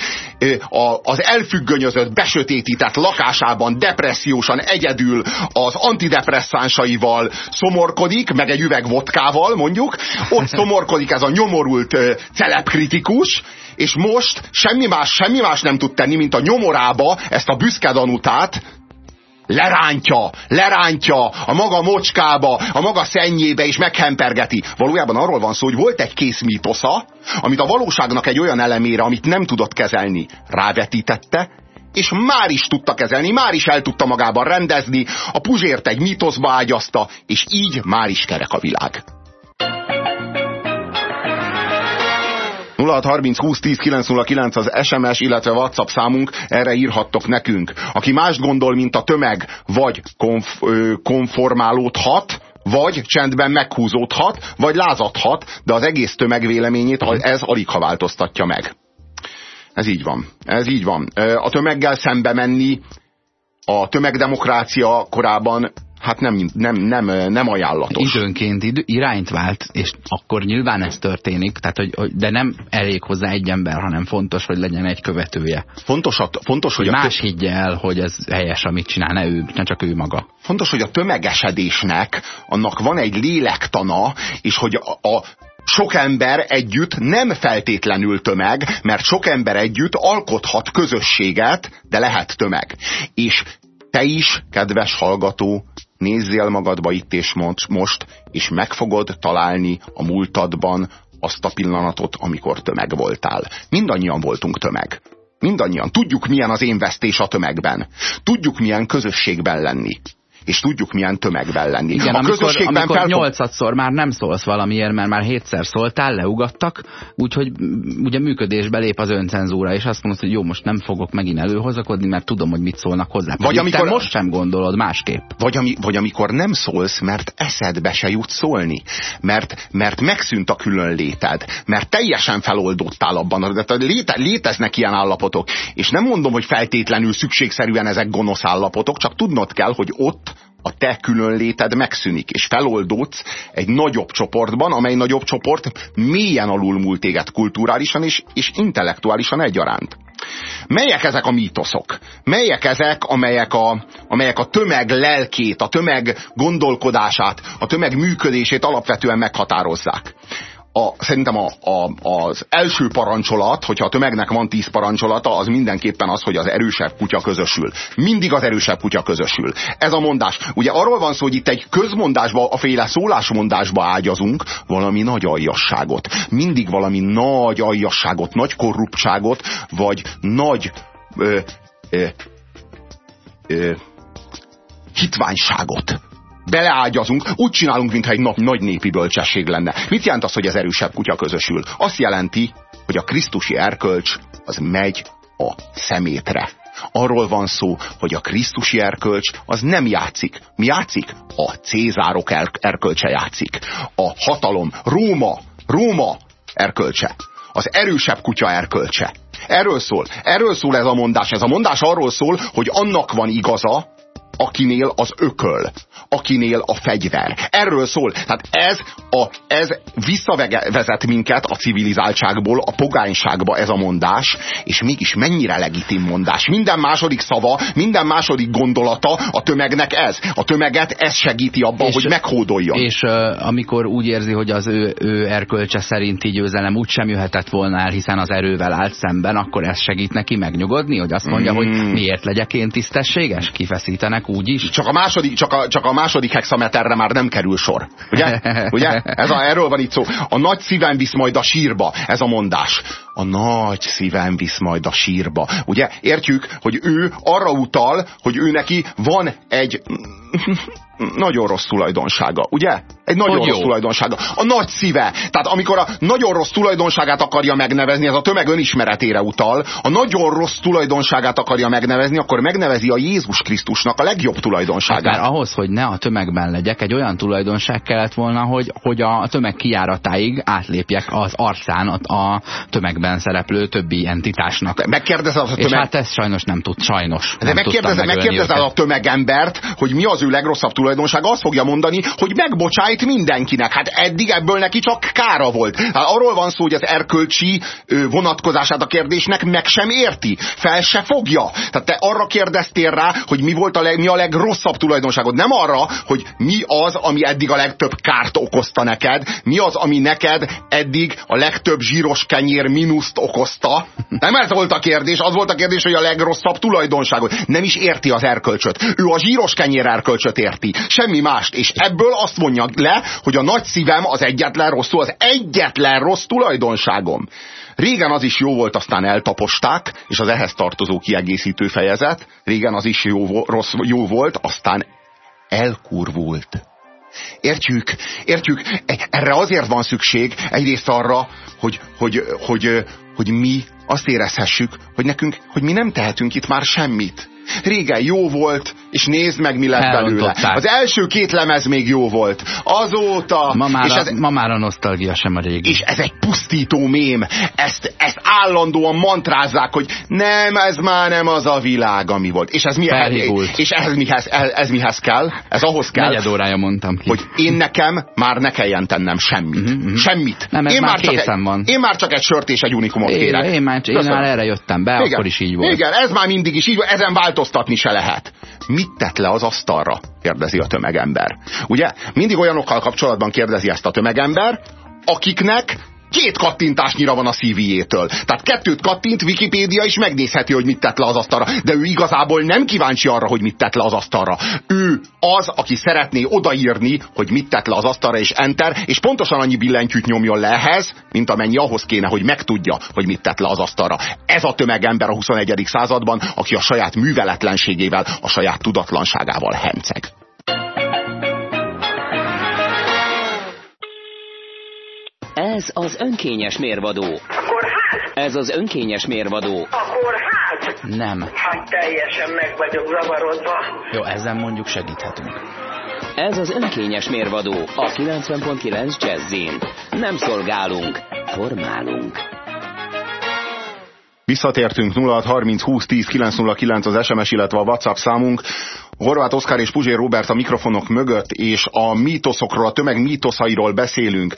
az elfüggönyözött, besötétített lakásában depressziósan egyedül az antidepresszánsaival szomorkodik, meg egy üveg vodkával mondjuk, ott szomorkodik ez a nyomorult celebkritikus, és most semmi más, semmi más nem tud tenni, mint a nyomorába ezt a büszke danutát, lerántja, lerántja a maga mocskába, a maga szennyébe, és meghempergeti. Valójában arról van szó, hogy volt egy kész mítosza, amit a valóságnak egy olyan elemére, amit nem tudott kezelni, rávetítette, és már is tudta kezelni, már is el tudta magában rendezni, a puzsért egy mítoszba ágyazta, és így már is kerek a világ. 0630 20 10 909 az SMS, illetve WhatsApp számunk, erre írhattok nekünk. Aki mást gondol, mint a tömeg, vagy konf, konformálódhat, vagy csendben meghúzódhat, vagy lázadhat, de az egész tömeg véleményét ez alig ha változtatja meg. Ez így van. Ez így van. A tömeggel szembe menni a tömegdemokrácia korában hát nem, nem, nem, nem ajánlatos. Időnként idő, irányt vált, és akkor nyilván ez történik, tehát, hogy, de nem elég hozzá egy ember, hanem fontos, hogy legyen egy követője. Fontos, a, fontos hogy, hogy más a higgye el, hogy ez helyes, amit csinál, ne ő, ne csak ő maga. Fontos, hogy a tömegesedésnek annak van egy lélektana, és hogy a, a sok ember együtt nem feltétlenül tömeg, mert sok ember együtt alkothat közösséget, de lehet tömeg. És te is, kedves hallgató, nézzél magadba itt és most, és meg fogod találni a múltadban azt a pillanatot, amikor tömeg voltál. Mindannyian voltunk tömeg. Mindannyian. Tudjuk, milyen az én vesztés a tömegben. Tudjuk, milyen közösségben lenni és tudjuk milyen tömegben lenni. Igen, a amikor, közösségben amikor felfog... nyolcadszor már nem szólsz valamiért, mert már hétszer szóltál, leugattak, úgyhogy ugye működésbe lép az öncenzúra, és azt mondod, hogy jó, most nem fogok megint előhozakodni, mert tudom, hogy mit szólnak hozzá. Vagy amikor most sem gondolod másképp. Vagy, ami, vagy amikor nem szólsz, mert eszedbe se jut szólni, mert, mert megszűnt a külön léted, mert teljesen feloldottál abban, léte, léteznek ilyen állapotok, és nem mondom, hogy feltétlenül szükségszerűen ezek gonosz állapotok, csak tudnod kell, hogy ott a te különléted megszűnik, és feloldódsz egy nagyobb csoportban, amely nagyobb csoport mélyen alulmúl téged kulturálisan és, és intellektuálisan egyaránt. Melyek ezek a mítoszok? Melyek ezek, amelyek a, amelyek a tömeg lelkét, a tömeg gondolkodását, a tömeg működését alapvetően meghatározzák? A, szerintem a, a, az első parancsolat, hogyha a tömegnek van tíz parancsolata, az mindenképpen az, hogy az erősebb kutya közösül. Mindig az erősebb kutya közösül. Ez a mondás. Ugye arról van szó, hogy itt egy közmondásba, a féle szólásmondásba ágyazunk valami nagy aljasságot. Mindig valami nagy aljasságot, nagy korruptságot, vagy nagy ö, ö, ö, hitványságot beleágyazunk, úgy csinálunk, mintha egy nap, nagy népi bölcsesség lenne. Mit jelent az, hogy az erősebb kutya közösül? Azt jelenti, hogy a krisztusi erkölcs az megy a szemétre. Arról van szó, hogy a krisztusi erkölcs az nem játszik. Mi játszik? A Cézárok er erkölcse játszik. A hatalom, Róma, Róma erkölcse. Az erősebb kutya erkölcse. Erről szól. Erről szól ez a mondás. Ez a mondás arról szól, hogy annak van igaza, akinél az ököl, akinél a fegyver. Erről szól. Tehát ez, a, ez visszavezet minket a civilizáltságból, a pogányságba ez a mondás, és mégis mennyire legitim mondás. Minden második szava, minden második gondolata a tömegnek ez. A tömeget ez segíti abban, és, hogy meghódoljon. És uh, amikor úgy érzi, hogy az ő, ő erkölcse szerinti győzelem úgy sem jöhetett volna el, hiszen az erővel állt szemben, akkor ez segít neki megnyugodni, hogy azt mondja, mm. hogy miért legyek én tisztességes? Kifeszítenek úgy is. Csak a második, csak a, csak a második hexameterre már nem kerül sor. Ugye? Ugye? Ez a, erről van itt szó. A nagy szívem visz majd a sírba. Ez a mondás. A nagy szívem visz majd a sírba. Ugye? Értjük, hogy ő arra utal, hogy ő neki van egy nagyon rossz tulajdonsága, ugye? Egy nagyon hogy rossz jó. tulajdonsága. A nagy szíve. Tehát amikor a nagyon rossz tulajdonságát akarja megnevezni, ez a tömeg önismeretére utal, a nagyon rossz tulajdonságát akarja megnevezni, akkor megnevezi a Jézus Krisztusnak a legjobb tulajdonságát. Hát ahhoz, hogy ne a tömegben legyek, egy olyan tulajdonság kellett volna, hogy, hogy a tömeg kiáratáig átlépjek az arcán a, a tömegben szereplő többi entitásnak. Megkérdezed a tömeg... És hát ez sajnos nem tud, sajnos. De megkérdezed, megkérdezed a tömegembert, hogy mi az ő legrosszabb tulajdonság, azt fogja mondani, hogy megbocsájt mindenkinek. Hát eddig ebből neki csak kára volt. Hát arról van szó, hogy az erkölcsi vonatkozását a kérdésnek meg sem érti. Fel se fogja. Tehát te arra kérdeztél rá, hogy mi volt a, leg, mi a legrosszabb tulajdonságod. Nem arra, hogy mi az, ami eddig a legtöbb kárt okozta neked, mi az, ami neked eddig a legtöbb zsíros kenyér mínuszt okozta. Nem ez volt a kérdés, az volt a kérdés, hogy a legrosszabb tulajdonságot. Nem is érti az erkölcsöt. Ő a zsíros kenyér erkölcsöt érti semmi mást. És ebből azt mondja le, hogy a nagy szívem az egyetlen rossz, az egyetlen rossz tulajdonságom. Régen az is jó volt, aztán eltaposták, és az ehhez tartozó kiegészítő fejezet, régen az is jó, rossz, jó volt, aztán elkurvult. Értjük, értjük, erre azért van szükség, egyrészt arra, hogy, hogy, hogy, hogy mi azt érezhessük, hogy nekünk, hogy mi nem tehetünk itt már semmit. Régen jó volt, és nézd meg, mi lett belőle. Az első két lemez még jó volt. Azóta... Ma már, és ez, a, ma már a nosztalgia sem a régi. És ez egy pusztító mém. Ezt, ezt állandóan mantrázzák, hogy nem, ez már nem az a világ, ami volt. És ez, mi, és ez mihez, ez, ez mihez kell? Ez ahhoz kell. Negyed órája mondtam ki. Hogy én nekem már ne kelljen tennem semmit. Uh -huh. Semmit. Nem, ez én már, már készen egy, van. Én már csak egy sört és egy unikumot én, kérek. Én, már, én már erre jöttem be, igen, akkor is így volt. Igen, ez már mindig is így volt, ezen változtatni se lehet. Mit tett le az asztalra? kérdezi a tömegember. Ugye mindig olyanokkal kapcsolatban kérdezi ezt a tömegember, akiknek két kattintásnyira van a CV-jétől. Tehát kettőt kattint, Wikipédia is megnézheti, hogy mit tett le az asztalra. De ő igazából nem kíváncsi arra, hogy mit tett le az asztalra. Ő az, aki szeretné odaírni, hogy mit tett le az asztalra, és enter, és pontosan annyi billentyűt nyomjon le ehhez, mint amennyi ahhoz kéne, hogy megtudja, hogy mit tett le az asztalra. Ez a tömegember a 21. században, aki a saját műveletlenségével, a saját tudatlanságával henceg. Ez az önkényes mérvadó. Akkor hát? Ez az önkényes mérvadó. Akkor hát? Nem. Hát teljesen meg vagyok zavarodva. Jó, ezzel mondjuk segíthetünk. Ez az önkényes mérvadó a 90.9 Jazzin. Nem szolgálunk, formálunk. Visszatértünk 0630 20 10 909 az SMS, illetve a WhatsApp számunk. Horváth Oszkár és Puzsér Robert a mikrofonok mögött, és a mítoszokról, a tömeg mítoszairól beszélünk.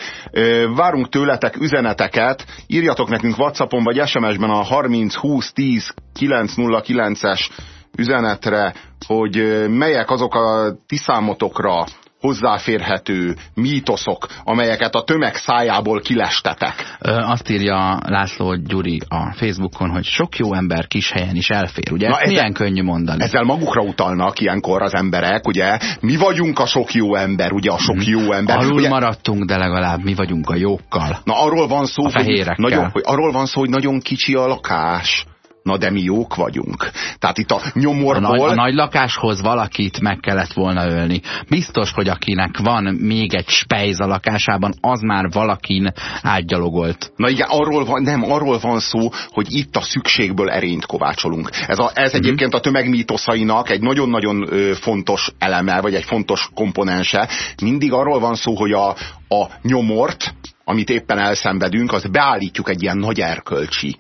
Várunk tőletek üzeneteket, írjatok nekünk Whatsappon vagy SMS-ben a 30 20 10 909-es üzenetre, hogy melyek azok a ti számotokra hozzáférhető mítoszok, amelyeket a tömeg szájából kilestetek. Ö, azt írja László Gyuri a Facebookon, hogy sok jó ember kis helyen is elfér. Ugye Na, ezt ezzel, milyen könnyű mondani? Ezzel magukra utalnak ilyenkor az emberek, ugye? Mi vagyunk a sok jó ember, ugye a sok mhm. jó ember. Alul ugye, maradtunk, de legalább mi vagyunk a jókkal. Na arról van szó, hogy nagyon, hogy arról van szó, hogy nagyon kicsi a lakás Na de mi jók vagyunk. Tehát itt a nyomorból... A nagy, a nagy lakáshoz valakit meg kellett volna ölni. Biztos, hogy akinek van még egy spejz a lakásában, az már valakin átgyalogolt. Na igen, arról van, nem, arról van szó, hogy itt a szükségből erényt kovácsolunk. Ez, a, ez mm -hmm. egyébként a tömegmítoszainak egy nagyon-nagyon fontos eleme, vagy egy fontos komponense. Mindig arról van szó, hogy a, a nyomort, amit éppen elszenvedünk, az beállítjuk egy ilyen nagy erkölcsi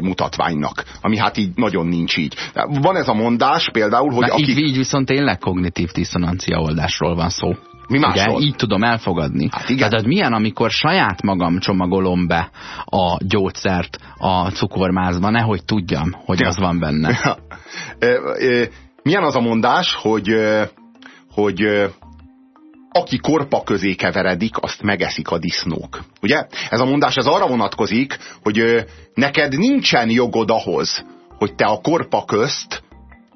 mutatványnak, ami hát így nagyon nincs így. Van ez a mondás például, hogy... aki... így, így viszont tényleg kognitív diszonancia oldásról van szó. Mi másról? Ugye, így tudom elfogadni. Hát igen. Tehát milyen, amikor saját magam csomagolom be a gyógyszert a cukormázba, nehogy tudjam, hogy ja. az van benne. Ja. E, e, milyen az a mondás, hogy, hogy aki korpa közé keveredik, azt megeszik a disznók. Ugye? Ez a mondás ez arra vonatkozik, hogy ö, neked nincsen jogod ahhoz, hogy te a korpa közt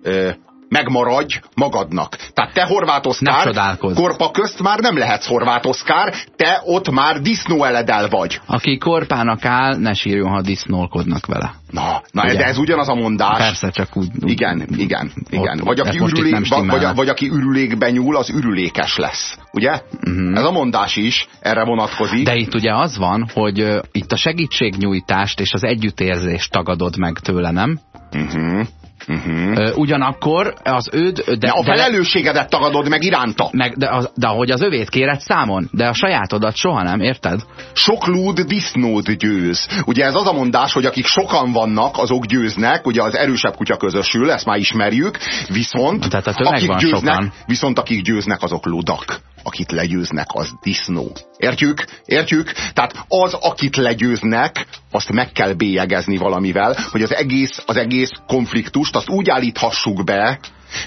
ö, megmaradj magadnak. Tehát te Horváth Oszkár, korpa közt már nem lehetsz Horváth Oszkár, te ott már disznóeledel vagy. Aki korpának áll, ne sírjon, ha disznólkodnak vele. Na, na de ez ugyanaz a mondás. Persze, csak úgy. Igen, igen, igen. Vagy aki, ürülék, vagy, vagy aki ürülékbe nyúl, az ürülékes lesz. Ugye? Uh mhm. -huh. Ez a mondás is erre vonatkozik. De itt ugye az van, hogy uh, itt a segítségnyújtást és az együttérzést tagadod meg tőle, nem? Uh mhm. -huh. Uh -huh. Ugyanakkor az őd... De, de a felelősségedet tagadod meg iránta. Meg, de, az, de ahogy az övét kéred számon, de a sajátodat soha nem, érted? Sok lúd disznót győz. Ugye ez az a mondás, hogy akik sokan vannak, azok győznek, ugye az erősebb kutya közösül, ezt már ismerjük, viszont Tehát a akik győznek, sokan. viszont akik győznek, azok ludak akit legyőznek, az disznó. Értjük? Értjük? Tehát az, akit legyőznek, azt meg kell bélyegezni valamivel, hogy az egész, az egész konfliktust azt úgy állíthassuk be,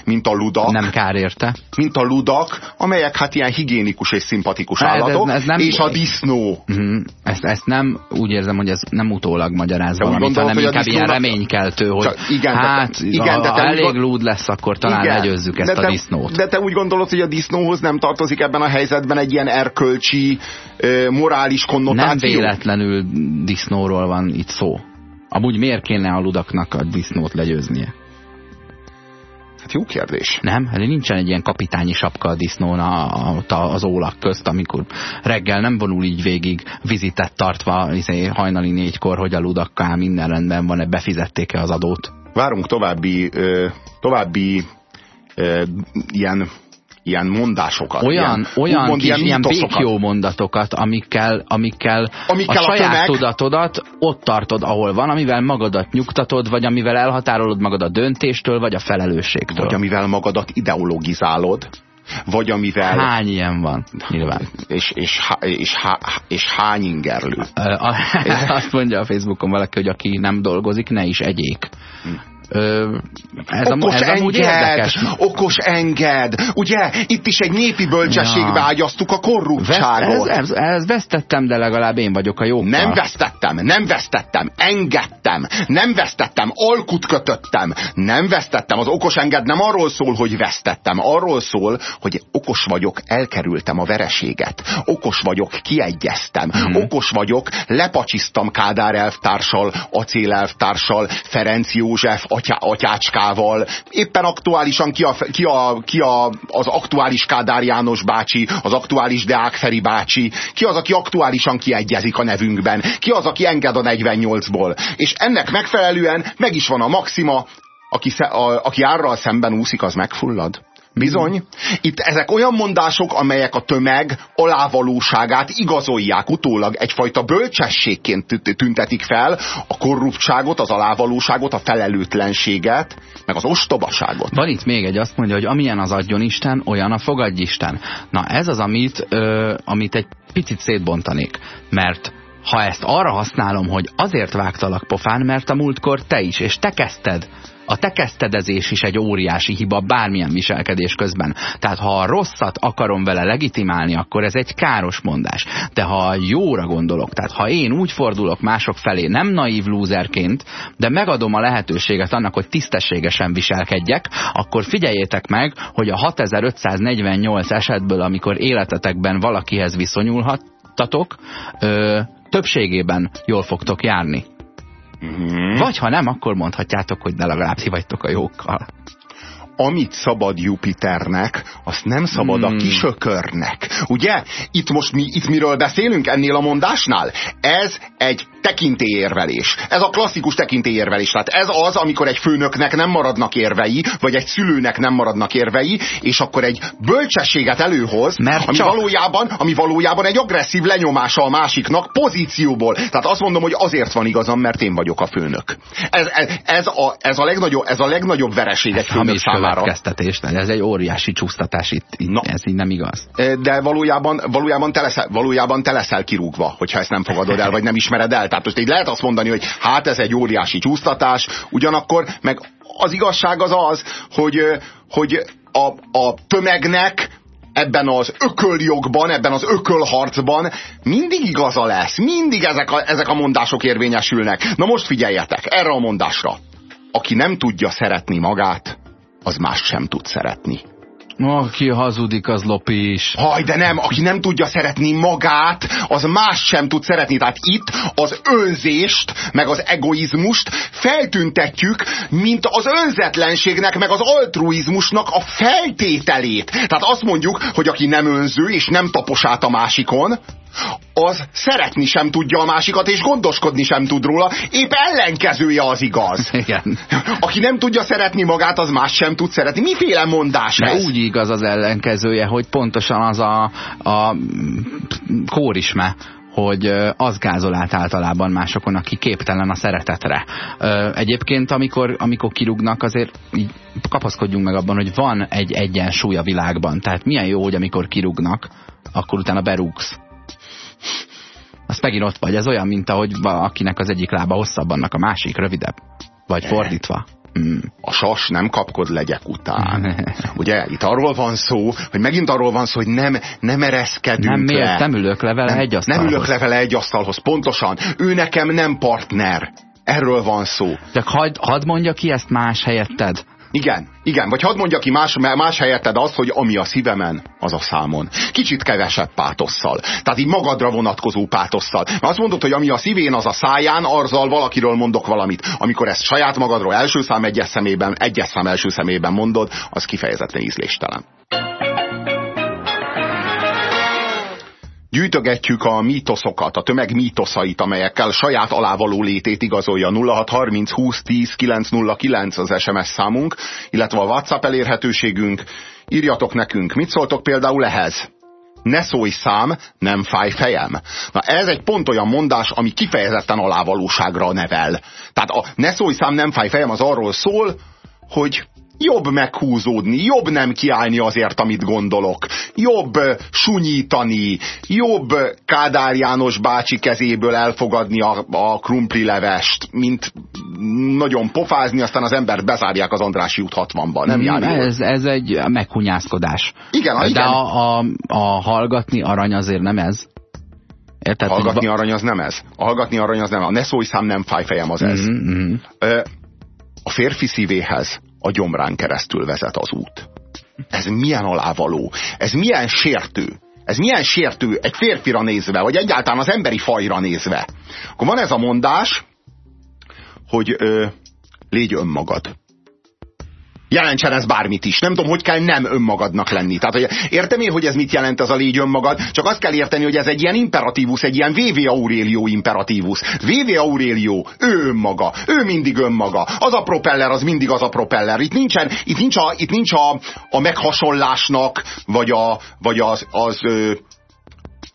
mint a ludak. Nem kár érte. Mint a ludak, amelyek hát ilyen higiénikus és szimpatikus állatok, ez, ez nem, és a disznó. Mhm. ezt, ezt nem úgy érzem, hogy ez nem utólag magyaráz de valamit, hanem inkább ilyen reménykeltő, hogy Csak, igen, hát de, igen, de te elég lúd lesz, akkor talán igen, legyőzzük ezt de a disznót. De te úgy gondolod, hogy a disznóhoz nem tartozik ebben a helyzetben egy ilyen erkölcsi, morális konnotáció? Nem véletlenül disznóról van itt szó. Amúgy miért kéne a ludaknak a disznót legyőznie? Hát jó kérdés. Nem? Hát nincsen egy ilyen kapitányi sapka a disznón az ólak közt, amikor reggel nem vonul így végig vizitet tartva izé, hajnali négykor, hogy a ludakkal minden rendben van-e, befizették-e az adót. Várunk további, további ilyen ilyen mondásokat. Olyan, ilyen, olyan mond, kis, ilyen, ilyen békjó mondatokat, amikkel, amikkel, amikkel a, a saját tömeg... tudatodat ott tartod, ahol van, amivel magadat nyugtatod, vagy amivel elhatárolod magad a döntéstől, vagy a felelősségtől. Vagy amivel magadat ideologizálod vagy amivel... Hány ilyen van, nyilván. És, és, és, és, és hány ingerlő. Azt mondja a Facebookon valaki, hogy aki nem dolgozik, ne is egyék. Ez, okos a, ez enged, érdekes. Okos enged. Ugye, itt is egy népi bölcsességbe ja. ágyaztuk a korruptságot. Ez, ez, ez vesztettem, de legalább én vagyok a jó. Nem vesztettem, nem vesztettem, engedtem, nem vesztettem, alkut kötöttem, nem vesztettem. Az okos enged nem arról szól, hogy vesztettem, arról szól, hogy okos vagyok, elkerültem a vereséget. Okos vagyok, kiegyeztem. Hmm. Okos vagyok, lepacsisztam Kádár elvtársal, Acél elvtársal, Ferenc József, atyá, atyácskával, éppen aktuálisan ki, a, ki, a, ki a, az aktuális Kádár János bácsi, az aktuális Deák Feri bácsi, ki az, aki aktuálisan kiegyezik a nevünkben, ki az, aki enged a 48-ból. És ennek megfelelően meg is van a maxima, aki, a, aki árral szemben úszik, az megfullad. Bizony. Itt ezek olyan mondások, amelyek a tömeg alávalóságát igazolják utólag, egyfajta bölcsességként tüntetik fel a korruptságot, az alávalóságot, a felelőtlenséget, meg az ostobaságot. Van itt még egy, azt mondja, hogy amilyen az adjon Isten, olyan a fogadj Isten. Na ez az, amit, ö, amit egy picit szétbontanék, mert ha ezt arra használom, hogy azért vágtalak pofán, mert a múltkor te is, és te kezdted, a te kezdedezés is egy óriási hiba bármilyen viselkedés közben. Tehát ha a rosszat akarom vele legitimálni, akkor ez egy káros mondás. De ha a jóra gondolok, tehát ha én úgy fordulok mások felé, nem naív lúzerként, de megadom a lehetőséget annak, hogy tisztességesen viselkedjek, akkor figyeljétek meg, hogy a 6548 esetből, amikor életetekben valakihez viszonyulhattatok, ö, többségében jól fogtok járni. Mm. Vagy ha nem, akkor mondhatjátok, hogy de legalább ti vagytok a jókkal. Amit szabad Jupiternek, azt nem szabad mm. a Hmm. kisökörnek. Ugye? Itt most mi, itt miről beszélünk ennél a mondásnál? Ez egy tekintélyérvelés. Ez a klasszikus tekintélyérvelés. Tehát ez az, amikor egy főnöknek nem maradnak érvei, vagy egy szülőnek nem maradnak érvei, és akkor egy bölcsességet előhoz, Mert ami, csak- valójában, ami valójában egy agresszív lenyomása a másiknak pozícióból. Tehát azt mondom, hogy azért van igazam, mert én vagyok a főnök. Ez, ez, ez, a, ez, a, legnagyobb, ez a legnagyobb vereség egy főnök számára. Következtetés, de ez egy óriási csúsztatás itt. itt Na. Ez így nem igaz. De valójában, valójában, te leszel, valójában te leszel kirúgva, hogyha ezt nem fogadod el, vagy nem ismered el. Tehát most így lehet azt mondani, hogy hát ez egy óriási csúsztatás, ugyanakkor meg az igazság az az, hogy, hogy a, a tömegnek ebben az ököljogban, ebben az ökölharcban mindig igaza lesz, mindig ezek a, ezek a mondások érvényesülnek. Na most figyeljetek, erre a mondásra. Aki nem tudja szeretni magát, az más sem tud szeretni. Aki hazudik, az lopi is. Haj, de nem, aki nem tudja szeretni magát, az más sem tud szeretni. Tehát itt az önzést, meg az egoizmust feltüntetjük, mint az önzetlenségnek, meg az altruizmusnak a feltételét. Tehát azt mondjuk, hogy aki nem önző és nem tapos át a másikon, az szeretni sem tudja a másikat, és gondoskodni sem tud róla, épp ellenkezője az igaz. Igen. Aki nem tudja szeretni magát, az más sem tud szeretni. Miféle mondás De ez? úgy igaz az ellenkezője, hogy pontosan az a, a kórisme, hogy az gázol át általában másokon, aki képtelen a szeretetre. Egyébként, amikor, amikor kirúgnak, azért így kapaszkodjunk meg abban, hogy van egy egyensúly a világban. Tehát milyen jó, hogy amikor kirúgnak, akkor utána berúgsz. Az megint ott vagy. Ez olyan, mint ahogy akinek az egyik lába hosszabb, annak a másik rövidebb. Vagy fordítva. Mm. a sas nem kapkod legyek után. Ugye, itt arról van szó, hogy megint arról van szó, hogy nem, nem ereszkedünk Nem miért le. nem ülök le vele nem, egy asztalhoz. Nem ülök le vele egy asztalhoz, pontosan. Ő nekem nem partner. Erről van szó. Csak hadd had mondja ki ezt más helyetted. Igen, igen, vagy hadd mondja ki más, más helyetted azt, hogy ami a szívemen, az a számon. Kicsit kevesebb pátosszal. Tehát így magadra vonatkozó pátosszal. Mert azt mondod, hogy ami a szívén, az a száján, azzal valakiről mondok valamit. Amikor ezt saját magadról első szám egyes szemében, egyes szám első szemében mondod, az kifejezetten ízléstelen. Gyűjtögetjük a mítoszokat, a tömeg mítoszait, amelyekkel saját alávaló létét igazolja 0630 20 10 909 az SMS számunk, illetve a WhatsApp elérhetőségünk. Írjatok nekünk, mit szóltok például ehhez? Ne szólj szám, nem fáj fejem. Na ez egy pont olyan mondás, ami kifejezetten alávalóságra nevel. Tehát a ne szólj szám, nem fáj fejem az arról szól, hogy jobb meghúzódni, jobb nem kiállni azért, amit gondolok, jobb sunyítani, jobb Kádár János bácsi kezéből elfogadni a, a krumplilevest, mint nagyon pofázni, aztán az embert bezárják az Andrási út 60-ba. Nem jár ez, ez egy meghunyászkodás. Igen, De igen. a, a, a hallgatni arany azért nem ez. Érted? Hallgatni arany az nem ez. A hallgatni arany az nem. A ne szólj szám, nem fáj fejem az ez. Mm, mm. Ö, a férfi szívéhez a gyomrán keresztül vezet az út. Ez milyen alávaló, ez milyen sértő, ez milyen sértő egy férfira nézve, vagy egyáltalán az emberi fajra nézve. Akkor van ez a mondás, hogy ö, légy önmagad. Jelentsen ez bármit is. Nem tudom, hogy kell nem önmagadnak lenni. Tehát, hogy értem én, hogy ez mit jelent az a légy önmagad, csak azt kell érteni, hogy ez egy ilyen imperatívus, egy ilyen VV Aurelio imperatívus. VV Aurelio, ő önmaga, ő mindig önmaga. Az a propeller, az mindig az a propeller. Itt nincsen, itt nincs a, itt nincs a, a meghasonlásnak, vagy, a, vagy az, az ö,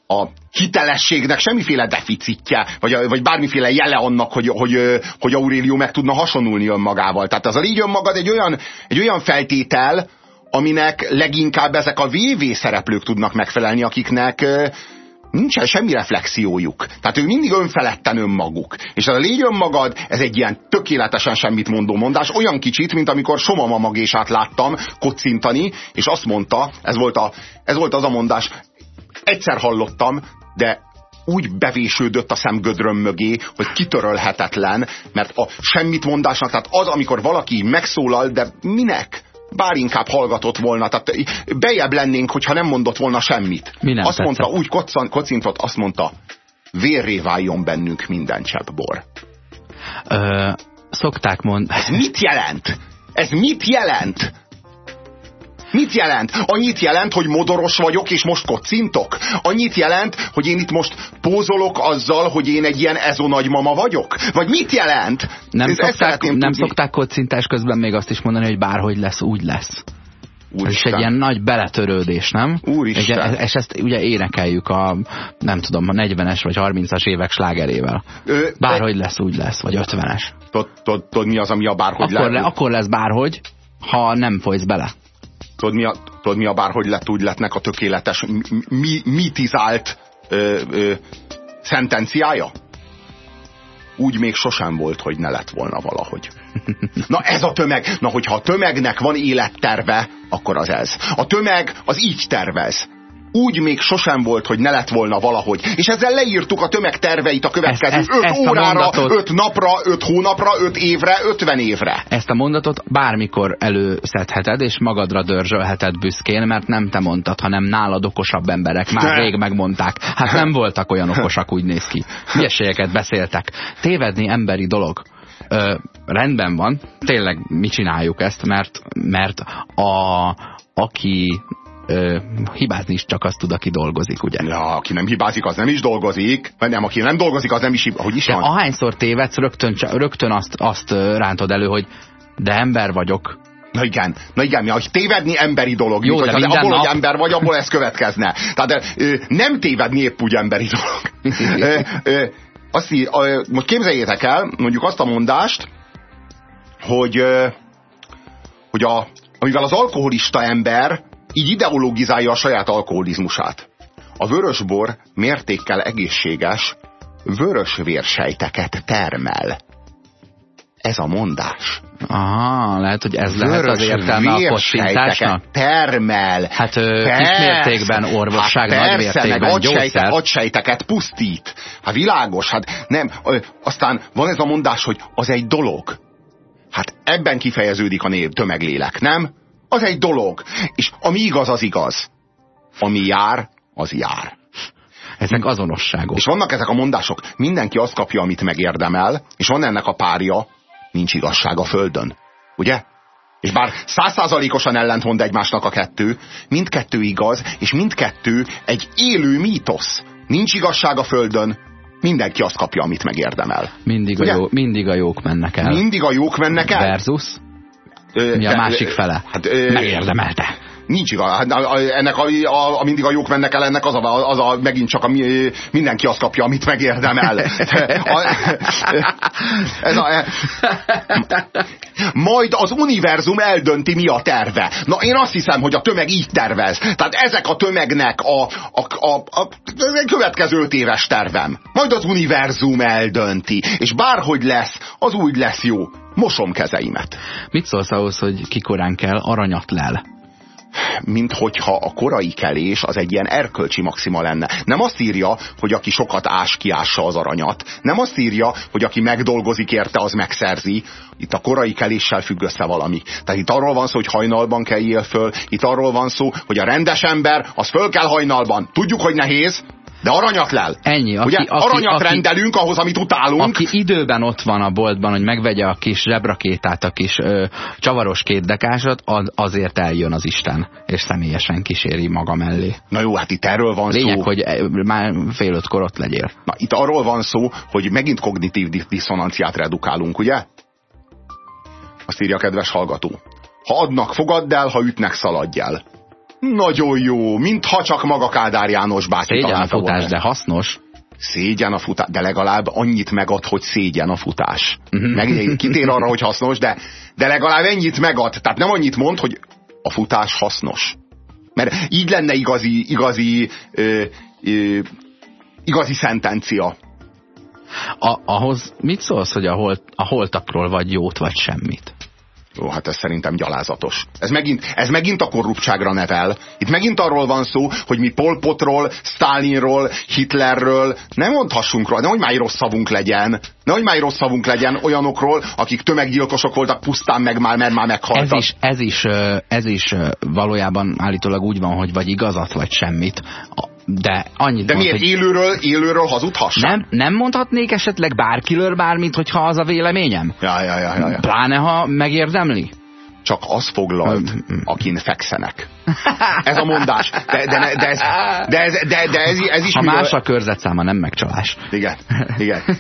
a hitelességnek semmiféle deficitje, vagy, vagy bármiféle jele annak, hogy, hogy, hogy Aurelio meg tudna hasonulni önmagával. Tehát az a légy önmagad egy olyan, egy olyan feltétel, aminek leginkább ezek a VV szereplők tudnak megfelelni, akiknek nincsen semmi reflexiójuk. Tehát ők mindig önfeledten önmaguk. És ez a légy önmagad, ez egy ilyen tökéletesen semmit mondó mondás, olyan kicsit, mint amikor Soma mamagésát láttam kocintani, és azt mondta, ez volt, a, ez volt az a mondás, egyszer hallottam, de úgy bevésődött a szemgödröm mögé, hogy kitörölhetetlen, mert a semmit mondásnak, tehát az, amikor valaki megszólal, de minek? bár inkább hallgatott volna, tehát bejebb lennénk, hogyha nem mondott volna semmit. Mi nem azt tetszett? mondta, úgy kocan, kocintott, azt mondta, vérré váljon bennünk minden csepp bor. Ö, szokták mondani... Ez mit jelent? Ez mit jelent? Mit jelent? Annyit jelent, hogy modoros vagyok, és most kocintok? Annyit jelent, hogy én itt most pózolok azzal, hogy én egy ilyen ezo nagymama vagyok? Vagy mit jelent? Nem, Ez- szokták, nem tudni. szokták kocintás közben még azt is mondani, hogy bárhogy lesz, úgy lesz. Ez is Úristen. egy ilyen nagy beletörődés, nem? Úristen. Egy, és ezt ugye énekeljük a, nem tudom, a 40-es vagy 30-as évek slágerével. Ö, Bárhogy lesz, úgy lesz, vagy 50-es. Tudod, mi az, ami a bárhogy Akkor, le, akkor lesz bárhogy, ha nem folysz bele. Tudod, mi a, tudod, mi a bárhogy lett, úgy lettnek a tökéletes, mi, mitizált ö, ö, szentenciája? Úgy még sosem volt, hogy ne lett volna valahogy. Na ez a tömeg. Na, hogyha a tömegnek van életterve, akkor az ez. A tömeg az így tervez. Úgy még sosem volt, hogy ne lett volna valahogy. És ezzel leírtuk a tömeg terveit a következő Ezt- 5 ezt a órára, mondatot- 5 napra, 5 hónapra, 5 évre, 50 évre. Ezt a mondatot bármikor előszedheted, és magadra dörzsölheted büszkén, mert nem te mondtad, hanem nálad okosabb emberek már Ne. rég megmondták. Hát nem voltak olyan okosak, úgy néz ki. Hülyeségeket beszéltek. Tévedni emberi dolog. Ö, rendben van, tényleg mi csináljuk ezt, mert, mert a, aki ö, hibázni is csak azt tud, aki dolgozik, ugye? Ja, aki nem hibázik, az nem is dolgozik. Vagy nem, aki nem dolgozik, az nem is hibázik. Hogy is De van? ahányszor tévedsz, rögtön, rögtön azt, azt rántod elő, hogy de ember vagyok, Na igen, na igen, mi, hogy tévedni emberi dolog. Jó, Jó, de minden abból, nap- hogy ember vagy, abból ez következne. Tehát ö, nem tévedni épp úgy emberi dolog. ö, ö, azt, í- ö, most képzeljétek el, mondjuk azt a mondást, hogy, ö, hogy a, amivel az alkoholista ember így ideologizálja a saját alkoholizmusát. A vörösbor mértékkel egészséges, vörös vérsejteket termel. Ez a mondás. Aha, lehet, hogy ez lehet az Vörös értelme a kocsintásnak. termel. Hát kismértékben orvosság, hát nagy meg mértékben agysejte, gyógyszer. agysejteket pusztít. Hát világos, hát nem. Aztán van ez a mondás, hogy az egy dolog. Hát ebben kifejeződik a név, tömeglélek, nem? Az egy dolog. És ami igaz, az igaz. Ami jár, az jár. Ezek azonosságok. És vannak ezek a mondások, mindenki azt kapja, amit megérdemel, és van ennek a párja, nincs igazság a földön. Ugye? És bár százszázalékosan ellentmond egymásnak a kettő, mindkettő igaz, és mindkettő egy élő mítosz. Nincs igazság a földön, mindenki azt kapja, amit megérdemel. Mindig a, Ugye? jó, mindig a jók mennek el. Mindig a jók mennek el. Versus Ö, mi a másik fele. Hát, ö, Megérdemelte. Nincs igaz. Hát, a- a- ennek a, a, a, mindig a jók mennek el, ennek az a, az a megint csak a, mi- mindenki azt kapja, amit megérdemel. A, ez a, majd az univerzum eldönti, mi a terve. Na, én azt hiszem, hogy a tömeg így tervez. Tehát ezek a tömegnek a, a, a, a, egy következő öt éves tervem. Majd az univerzum eldönti. És bárhogy lesz, az úgy lesz jó. Mosom kezeimet. Mit szólsz ahhoz, hogy kikorán kell aranyat lel? Mint hogyha a korai kelés az egy ilyen erkölcsi maxima lenne. Nem azt írja, hogy aki sokat ás, kiássa az aranyat. Nem azt írja, hogy aki megdolgozik érte, az megszerzi. Itt a korai keléssel függ össze valami. Tehát itt arról van szó, hogy hajnalban keljél föl. Itt arról van szó, hogy a rendes ember, az föl kell hajnalban. Tudjuk, hogy nehéz, de aranyat lel. Ennyi. Aki, Ugye? aki, aranyat aki, rendelünk ahhoz, amit utálunk. aki időben ott van a boltban, hogy megvegye a kis zsebrakétát, a kis ö, csavaros kétdekásat, az, azért eljön az Isten, és személyesen kíséri maga mellé. Na jó, hát itt erről van Lényeg, szó. hogy már fél ötkor ott legyél. Na, itt arról van szó, hogy megint kognitív di- diszonanciát redukálunk, ugye? Azt írja a kedves hallgató. Ha adnak, fogadd el, ha ütnek, szaladj el. Nagyon jó, mintha csak maga Kádár János bácsi Szégyen a volna futás, ezt. de hasznos. Szégyen a futás, de legalább annyit megad, hogy szégyen a futás. Mhm. Meg, kitér arra, hogy hasznos, de, de legalább ennyit megad. Tehát nem annyit mond, hogy a futás hasznos. Mert így lenne igazi, igazi ö, ö, igazi szentencia. A, ahhoz mit szólsz, hogy a, holt, a holtakról vagy jót, vagy semmit? Jó, hát ez szerintem gyalázatos. Ez megint, ez megint a korruptságra nevel. Itt megint arról van szó, hogy mi Polpotról, Stalinról, Hitlerről nem mondhassunk róla, nehogy már rossz szavunk legyen. Nehogy már rossz szavunk legyen olyanokról, akik tömeggyilkosok voltak pusztán meg már, mert már meghaltak. Ez is, ez is, ez is valójában állítólag úgy van, hogy vagy igazat, vagy semmit. De annyit De mond, miért hogy... élőről, élőről hazudhassam? Nem, nem mondhatnék esetleg bárkiről bármit, hogyha az a véleményem? Ja, ja, ja, ja, ja. Pláne, ha megérdemli? Csak az foglalt, akin fekszenek. Ez a mondás. De, de, de, ez, de, ez, de, de ez, ez is... Ha más a körzetszáma, nem megcsalás. Igen, igen.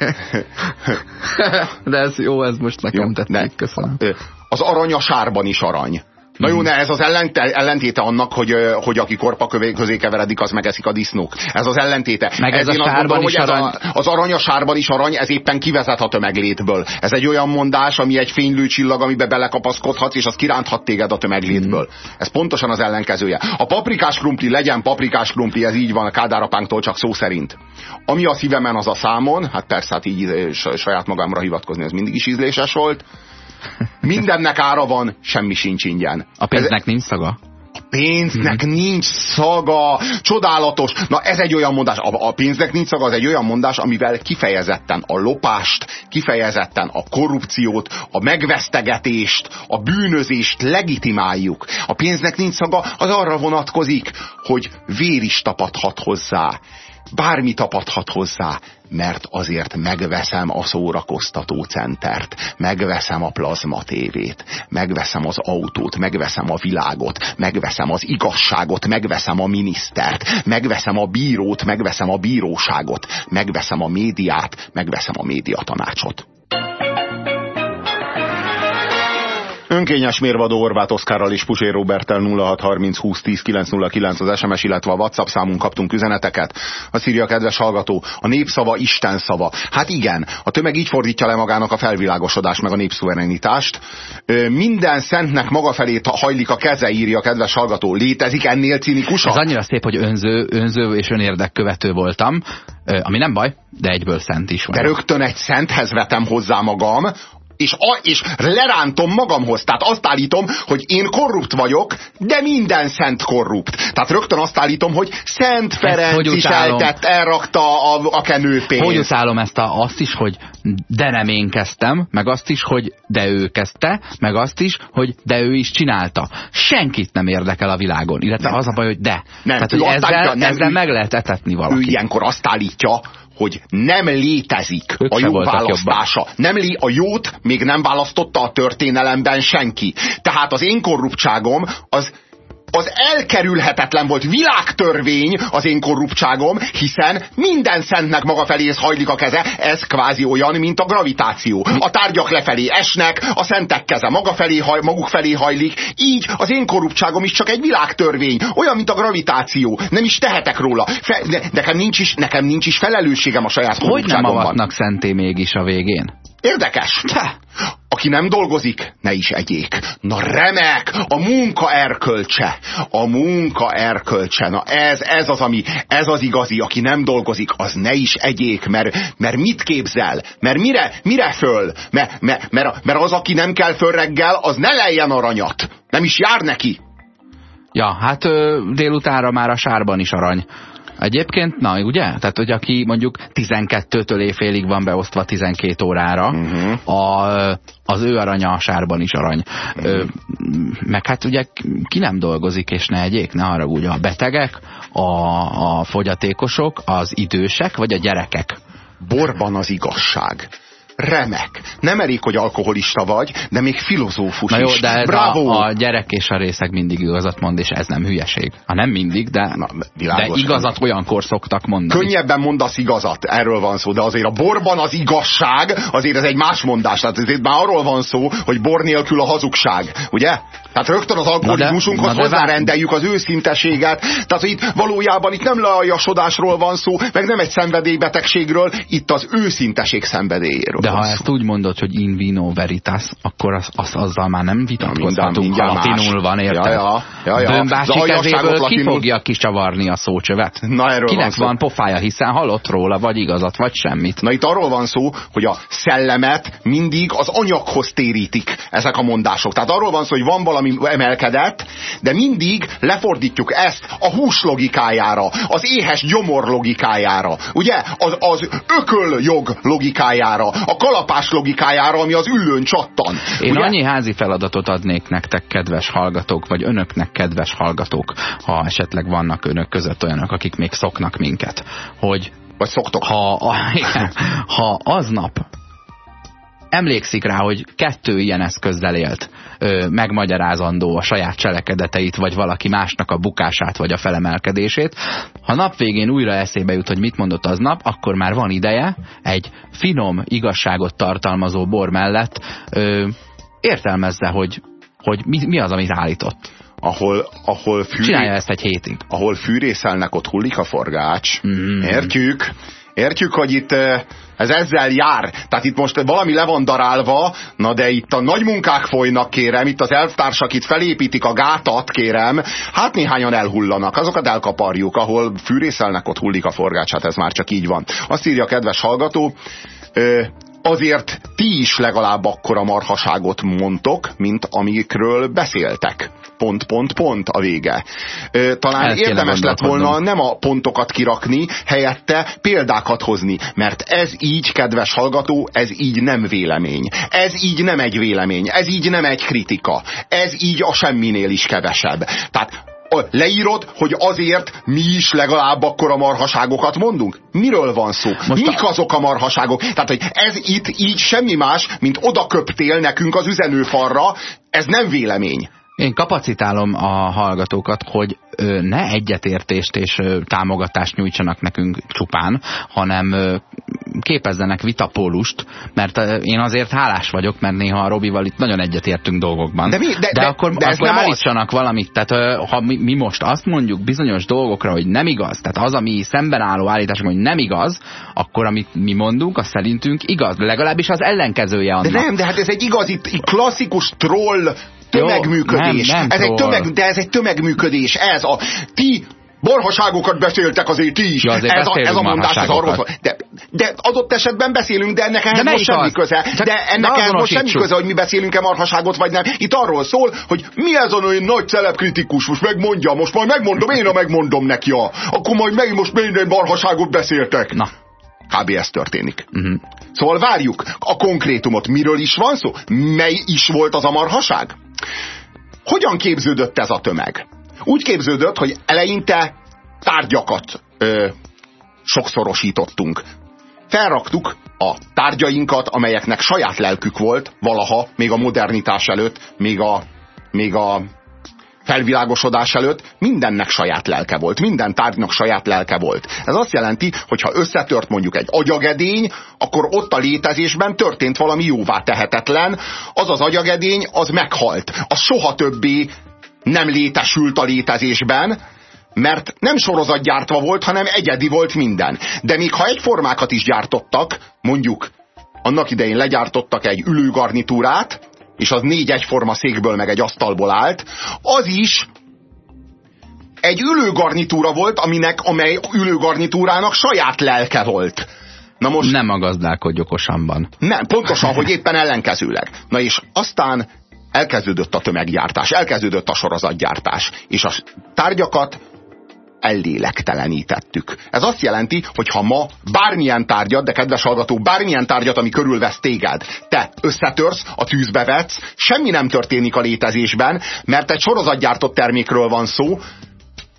De ez jó, ez most nekem tetszik, köszönöm. Az arany a sárban is arany. Na jó, ne, ez az ellentéte annak, hogy, hogy aki korpa közé keveredik, az megeszik a disznók. Ez az ellentéte. Meg ez, ez a sárban is ez arany. A, az arany a sárban is arany, ez éppen kivezet a tömeglétből. Ez egy olyan mondás, ami egy fénylő csillag, amibe belekapaszkodhatsz, és az kiránthat téged a tömeglétből. Mm. Ez pontosan az ellenkezője. A paprikás krumpli legyen paprikás krumpli, ez így van a kádárapánktól, csak szó szerint. Ami a szívemen, az a számon, hát persze, hát így saját magamra hivatkozni, ez mindig is ízléses volt Mindennek ára van, semmi sincs ingyen. A pénznek ez, nincs szaga? A pénznek hmm. nincs szaga. Csodálatos. Na ez egy olyan mondás. A, a pénznek nincs szaga, az egy olyan mondás, amivel kifejezetten a lopást, kifejezetten a korrupciót, a megvesztegetést, a bűnözést legitimáljuk. A pénznek nincs szaga, az arra vonatkozik, hogy vér is tapadhat hozzá bármi tapadhat hozzá, mert azért megveszem a szórakoztató centert, megveszem a plazma tévét, megveszem az autót, megveszem a világot, megveszem az igazságot, megveszem a minisztert, megveszem a bírót, megveszem a bíróságot, megveszem a médiát, megveszem a médiatanácsot. Önkényes mérvadó Orvát Oszkárral és Puzsér Robertel 0630 20 10 909 az SMS, illetve a WhatsApp számunk kaptunk üzeneteket. A írja a kedves hallgató, a népszava Isten szava. Hát igen, a tömeg így fordítja le magának a felvilágosodást, meg a népszuverenitást. Minden szentnek maga felé hajlik a keze, írja a kedves hallgató. Létezik ennél cinikusabb? Ez annyira szép, hogy önző, önző és önérdekkövető voltam, ami nem baj, de egyből szent is van. De rögtön egy szenthez vetem hozzá magam, és, a, és lerántom magamhoz. Tehát azt állítom, hogy én korrupt vagyok, de minden szent korrupt. Tehát rögtön azt állítom, hogy Szent Ferenc is eltett, elrakta a, a kenőpénzt. Hogy utálom ezt a, azt is, hogy de nem én kezdtem, meg azt is, hogy de ő kezdte, meg azt is, hogy de ő is csinálta. Senkit nem érdekel a világon. Illetve nem. az a baj, hogy de. Nem, Tehát, hogy ezzel, állítja, nem, ezzel ő, meg lehet etetni valakit. Ő ilyenkor azt állítja, hogy nem létezik ők a jó választása. Nem lé, a jót még nem választotta a történelemben senki. Tehát az én korruptságom az az elkerülhetetlen volt világtörvény az én korruptságom, hiszen minden szentnek maga felé hajlik a keze, ez kvázi olyan, mint a gravitáció. A tárgyak lefelé esnek, a szentek keze maga felé, haj, maguk felé hajlik, így az én korruptságom is csak egy világtörvény, olyan, mint a gravitáció. Nem is tehetek róla. Fe, ne, nekem, nincs is, nekem nincs is felelősségem a saját korruptságomban. Hogy nem avatnak szenté mégis a végén? Érdekes. Te. Aki nem dolgozik, ne is egyék. Na remek, a munka erkölcse. A munka erkölcse. Na ez, ez az, ami, ez az igazi. Aki nem dolgozik, az ne is egyék, mert, mert mit képzel? Mert mire, mire föl? Mert, mert, mert, mert az, aki nem kell föl reggel, az ne lejjen aranyat. Nem is jár neki. Ja, hát délutánra már a sárban is arany. Egyébként, na ugye? Tehát, hogy aki mondjuk 12-től éjfélig van beosztva 12 órára, uh mhm. -huh. a, az ő aranya a sárban is arany. Uh -huh. Ö, meg hát ugye ki nem dolgozik, és ne egyék, ne arra ugye a betegek, a, a fogyatékosok, az idősek, vagy a gyerekek. Borban az igazság remek. Nem elég, hogy alkoholista vagy, de még filozófus Na jó, is. de ez Bravo. A, a gyerek és a részeg mindig igazat mond, és ez nem hülyeség. Ha nem mindig, de, Na, de igazat olyankor szoktak mondani. Könnyebben mondasz igazat, erről van szó, de azért a borban az igazság, azért ez egy más mondás. Tehát azért már arról van szó, hogy bor nélkül a hazugság, ugye? Tehát rögtön az alkoholizmusunkhoz hozzárendeljük az őszinteséget. Tehát, hogy itt valójában itt nem leajasodásról van szó, meg nem egy szenvedélybetegségről, itt az őszinteség szenvedélyéről De ha ezt úgy mondod, hogy in vino veritas, akkor az, az, azzal már nem vitatkozhatunk, ha latinul van, érted? Ja, ja, ja, ja. Kezéből ki fogja kicsavarni a szócsövet? Na, erről Kinek van szó. van pofája, hiszen hallott róla, vagy igazat, vagy semmit. Na itt arról van szó, hogy a szellemet mindig az anyaghoz térítik ezek a mondások. Tehát arról van szó, hogy van valami emelkedett, de mindig lefordítjuk ezt a hús logikájára, az éhes gyomor logikájára, ugye? Az, az ököljog logikájára, a kalapás logikájára, ami az üllőn csattan. Én ugye? annyi házi feladatot adnék nektek, kedves hallgatók, vagy önöknek, kedves hallgatók, ha esetleg vannak önök között olyanok, akik még szoknak minket, hogy Vagy szoktok. ha, a, igen, ha aznap emlékszik rá, hogy kettő ilyen eszközzel élt, ö, megmagyarázandó a saját cselekedeteit, vagy valaki másnak a bukását, vagy a felemelkedését. Ha nap végén újra eszébe jut, hogy mit mondott aznap, akkor már van ideje egy finom, igazságot tartalmazó bor mellett ö, értelmezze, hogy, hogy mi, mi az, amit állított. Ahol, ahol, fűré, Csinálja ezt egy hétig. ahol fűrészelnek, ott hullik a forgács. Mm. Értjük? Értjük, hogy itt ez ezzel jár. Tehát itt most valami le van darálva, na de itt a nagy munkák folynak, kérem, itt az elvtársak itt felépítik a gátat, kérem, hát néhányan elhullanak, azokat elkaparjuk, ahol fűrészelnek, ott hullik a forgács, hát ez már csak így van. Azt írja a kedves hallgató, azért ti is legalább akkora marhaságot mondtok, mint amikről beszéltek. Pont, pont, pont a vége. Talán El érdemes lett volna nem a pontokat kirakni, helyette példákat hozni, mert ez így, kedves hallgató, ez így nem vélemény. Ez így nem egy vélemény, ez így nem egy kritika. Ez így a semminél is kevesebb. Tehát leírod, hogy azért mi is legalább akkor a marhaságokat mondunk? Miről van szó? Most Mik a- azok a marhaságok? Tehát, hogy ez itt így semmi más, mint oda köptél nekünk az üzenőfalra, ez nem vélemény. Én kapacitálom a hallgatókat, hogy ne egyetértést és támogatást nyújtsanak nekünk csupán, hanem képezzenek vitapólust, mert én azért hálás vagyok, mert néha a Robival itt nagyon egyetértünk dolgokban. De mi- de- de, de- akkor, de akkor nem az. állítsanak valamit. Tehát ha mi, mi most azt mondjuk bizonyos dolgokra, hogy nem igaz, tehát az, ami szemben álló állítás, hogy nem igaz, akkor amit mi mondunk, az szerintünk igaz. Legalábbis az ellenkezője annak. De nem, de hát ez egy igazi, klasszikus troll tömegműködés. Jó, nem, nem ez egy tömeg, de ez egy tömegműködés. Ez a ti marhaságokat beszéltek azért ti is. Ja, azért ez, a, ez a mondás az arról szól. De, de adott esetben beszélünk, de ennek ehhez De most semmi az? köze. Csak de ennek ne ehhez most semmi köze, hogy mi beszélünk-e marhaságot, vagy nem. Itt arról szól, hogy mi ez a olyan nagy celebkritikus, most megmondja, most majd megmondom, én a megmondom neki, a, akkor majd meg most minden marhaságot beszéltek. Na. Kb. ez történik. Uh-huh. Szóval várjuk a konkrétumot. Miről is van szó? Mely is volt az a marhaság? Hogyan képződött ez a tömeg? Úgy képződött, hogy eleinte tárgyakat ö, sokszorosítottunk. Felraktuk a tárgyainkat, amelyeknek saját lelkük volt valaha, még a modernitás előtt, még a, még a felvilágosodás előtt mindennek saját lelke volt, minden tárgynak saját lelke volt. Ez azt jelenti, hogy ha összetört mondjuk egy agyagedény, akkor ott a létezésben történt valami jóvá tehetetlen, az az agyagedény, az meghalt. Az soha többé nem létesült a létezésben, mert nem sorozatgyártva volt, hanem egyedi volt minden. De még ha egyformákat is gyártottak, mondjuk annak idején legyártottak egy ülőgarnitúrát, és az négy egyforma székből meg egy asztalból állt, az is egy ülőgarnitúra volt, aminek, amely ülőgarnitúrának saját lelke volt. Na most Nem a gazdálkodj okosanban. nem, pontosan, hogy éppen ellenkezőleg. Na és aztán elkezdődött a tömeggyártás, elkezdődött a sorozatgyártás, és a tárgyakat ellélektelenítettük. Ez azt jelenti, hogy ha ma bármilyen tárgyat, de kedves hallgató, bármilyen tárgyat, ami körülvesz téged, te összetörsz, a tűzbe vetsz, semmi nem történik a létezésben, mert egy sorozatgyártott termékről van szó,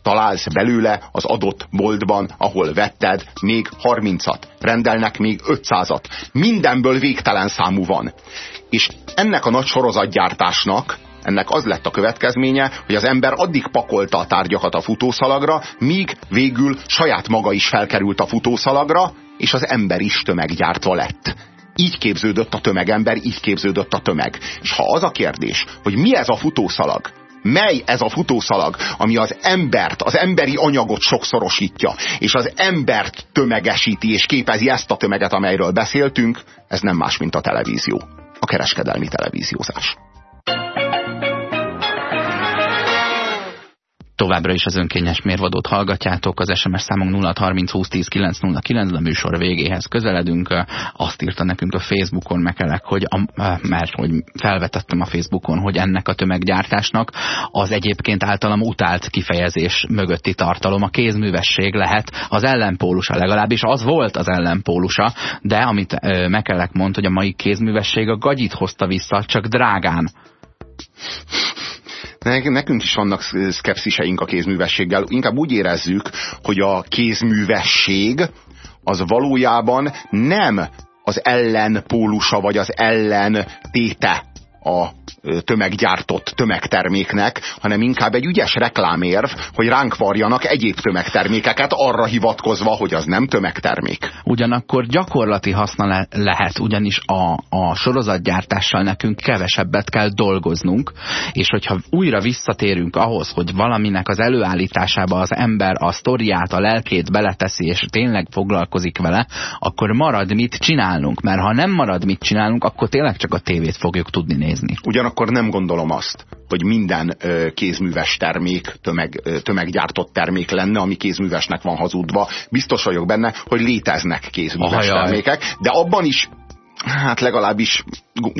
találsz belőle az adott boltban, ahol vetted még 30-at, rendelnek még 500-at. Mindenből végtelen számú van. És ennek a nagy sorozatgyártásnak ennek az lett a következménye, hogy az ember addig pakolta a tárgyakat a futószalagra, míg végül saját maga is felkerült a futószalagra, és az ember is tömeggyártva lett. Így képződött a tömegember, így képződött a tömeg. És ha az a kérdés, hogy mi ez a futószalag, mely ez a futószalag, ami az embert, az emberi anyagot sokszorosítja, és az embert tömegesíti, és képezi ezt a tömeget, amelyről beszéltünk, ez nem más, mint a televízió. A kereskedelmi televíziózás. Továbbra is az önkényes mérvadót hallgatjátok, az SMS számunk 0630 2010 909, a műsor végéhez közeledünk. Azt írta nekünk a Facebookon Mekelek, hogy a, mert hogy felvetettem a Facebookon, hogy ennek a tömeggyártásnak az egyébként általam utált kifejezés mögötti tartalom, a kézművesség lehet az ellenpólusa, legalábbis az volt az ellenpólusa, de amit Mekelek mond, hogy a mai kézművesség a gagyit hozta vissza, csak drágán nekünk is vannak szkepsziseink a kézművességgel. Inkább úgy érezzük, hogy a kézművesség az valójában nem az ellenpólusa vagy az ellentéte a tömeggyártott tömegterméknek, hanem inkább egy ügyes reklámérv, hogy ránk varjanak egyéb tömegtermékeket arra hivatkozva, hogy az nem tömegtermék. Ugyanakkor gyakorlati haszna le lehet, ugyanis a, a sorozatgyártással nekünk kevesebbet kell dolgoznunk, és hogyha újra visszatérünk ahhoz, hogy valaminek az előállításába az ember a sztoriát, a lelkét beleteszi, és tényleg foglalkozik vele, akkor marad mit csinálnunk, mert ha nem marad mit csinálunk, akkor tényleg csak a tévét fogjuk tudni nézni. Ugyanakkor akkor nem gondolom azt, hogy minden ö, kézműves termék, tömeg, ö, tömeggyártott termék lenne, ami kézművesnek van hazudva. Biztos vagyok benne, hogy léteznek kézműves Ajaj. termékek, de abban is hát legalábbis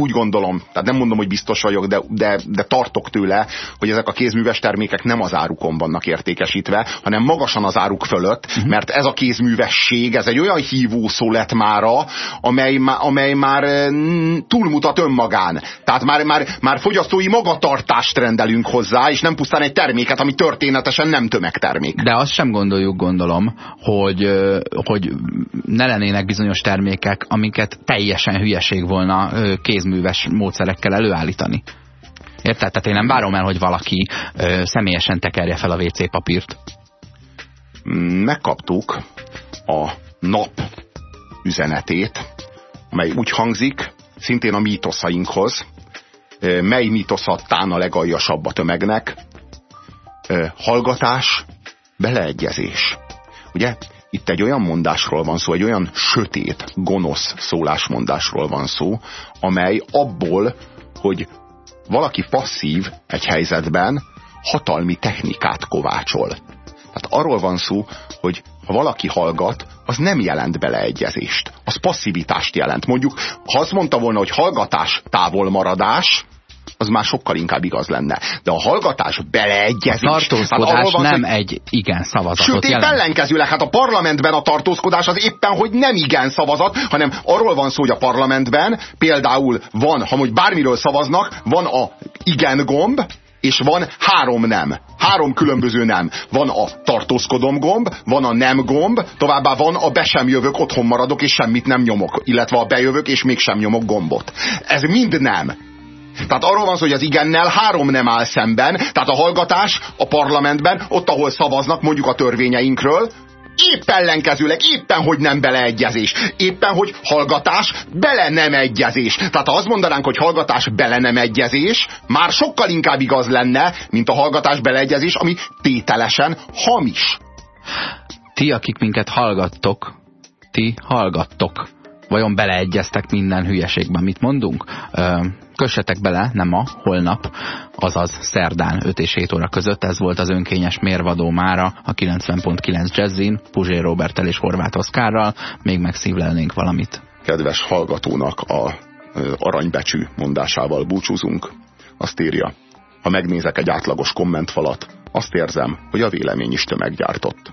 úgy gondolom, tehát nem mondom, hogy biztos vagyok, de, de, de tartok tőle, hogy ezek a kézműves termékek nem az árukon vannak értékesítve, hanem magasan az áruk fölött, uh-huh. mert ez a kézművesség, ez egy olyan hívó szó lett mára, amely, amely már túlmutat önmagán. Tehát már, már, már fogyasztói magatartást rendelünk hozzá, és nem pusztán egy terméket, ami történetesen nem tömegtermék. De azt sem gondoljuk, gondolom, hogy, hogy ne lennének bizonyos termékek, amiket teljesen hülyeség volna kézműves módszerekkel előállítani. Érted? Tehát én nem várom el, hogy valaki ö, személyesen tekerje fel a WC papírt. Megkaptuk a nap üzenetét, mely úgy hangzik, szintén a mítoszainkhoz, mely mítosz a legaljasabb a tömegnek, hallgatás, beleegyezés. Ugye? Itt egy olyan mondásról van szó, egy olyan sötét, gonosz szólásmondásról van szó, amely abból, hogy valaki passzív egy helyzetben hatalmi technikát kovácsol. Tehát arról van szó, hogy ha valaki hallgat, az nem jelent beleegyezést. Az passzivitást jelent. Mondjuk, ha azt mondta volna, hogy hallgatás, távolmaradás, az már sokkal inkább igaz lenne. De a hallgatás beleegyezés... A tartózkodás hát nem egy igen szavazatot Sőt, épp ellenkezőleg, hát a parlamentben a tartózkodás az éppen, hogy nem igen szavazat, hanem arról van szó, hogy a parlamentben például van, ha hogy bármiről szavaznak, van a igen gomb, és van három nem. Három különböző nem. Van a tartózkodom gomb, van a nem gomb, továbbá van a be sem jövök, otthon maradok, és semmit nem nyomok. Illetve a bejövök, és mégsem nyomok gombot. Ez mind nem. Tehát arról van szó, hogy az igennel három nem áll szemben, tehát a hallgatás a parlamentben, ott, ahol szavaznak mondjuk a törvényeinkről, épp ellenkezőleg, éppen, hogy nem beleegyezés. Éppen, hogy hallgatás bele nem egyezés. Tehát ha azt mondanánk, hogy hallgatás bele nem egyezés, már sokkal inkább igaz lenne, mint a hallgatás beleegyezés, ami tételesen hamis. Ti, akik minket hallgattok, ti hallgattok. Vajon beleegyeztek minden hülyeségben, mit mondunk? kössetek bele, nem ma, holnap, azaz szerdán 5 és 7 óra között. Ez volt az önkényes mérvadó mára a 90.9 Jazzin, Puzsér Robertel és Horváth Oszkárral. Még megszívlelnénk valamit. Kedves hallgatónak a aranybecsű mondásával búcsúzunk. Azt írja, ha megnézek egy átlagos kommentfalat, azt érzem, hogy a vélemény is tömeggyártott.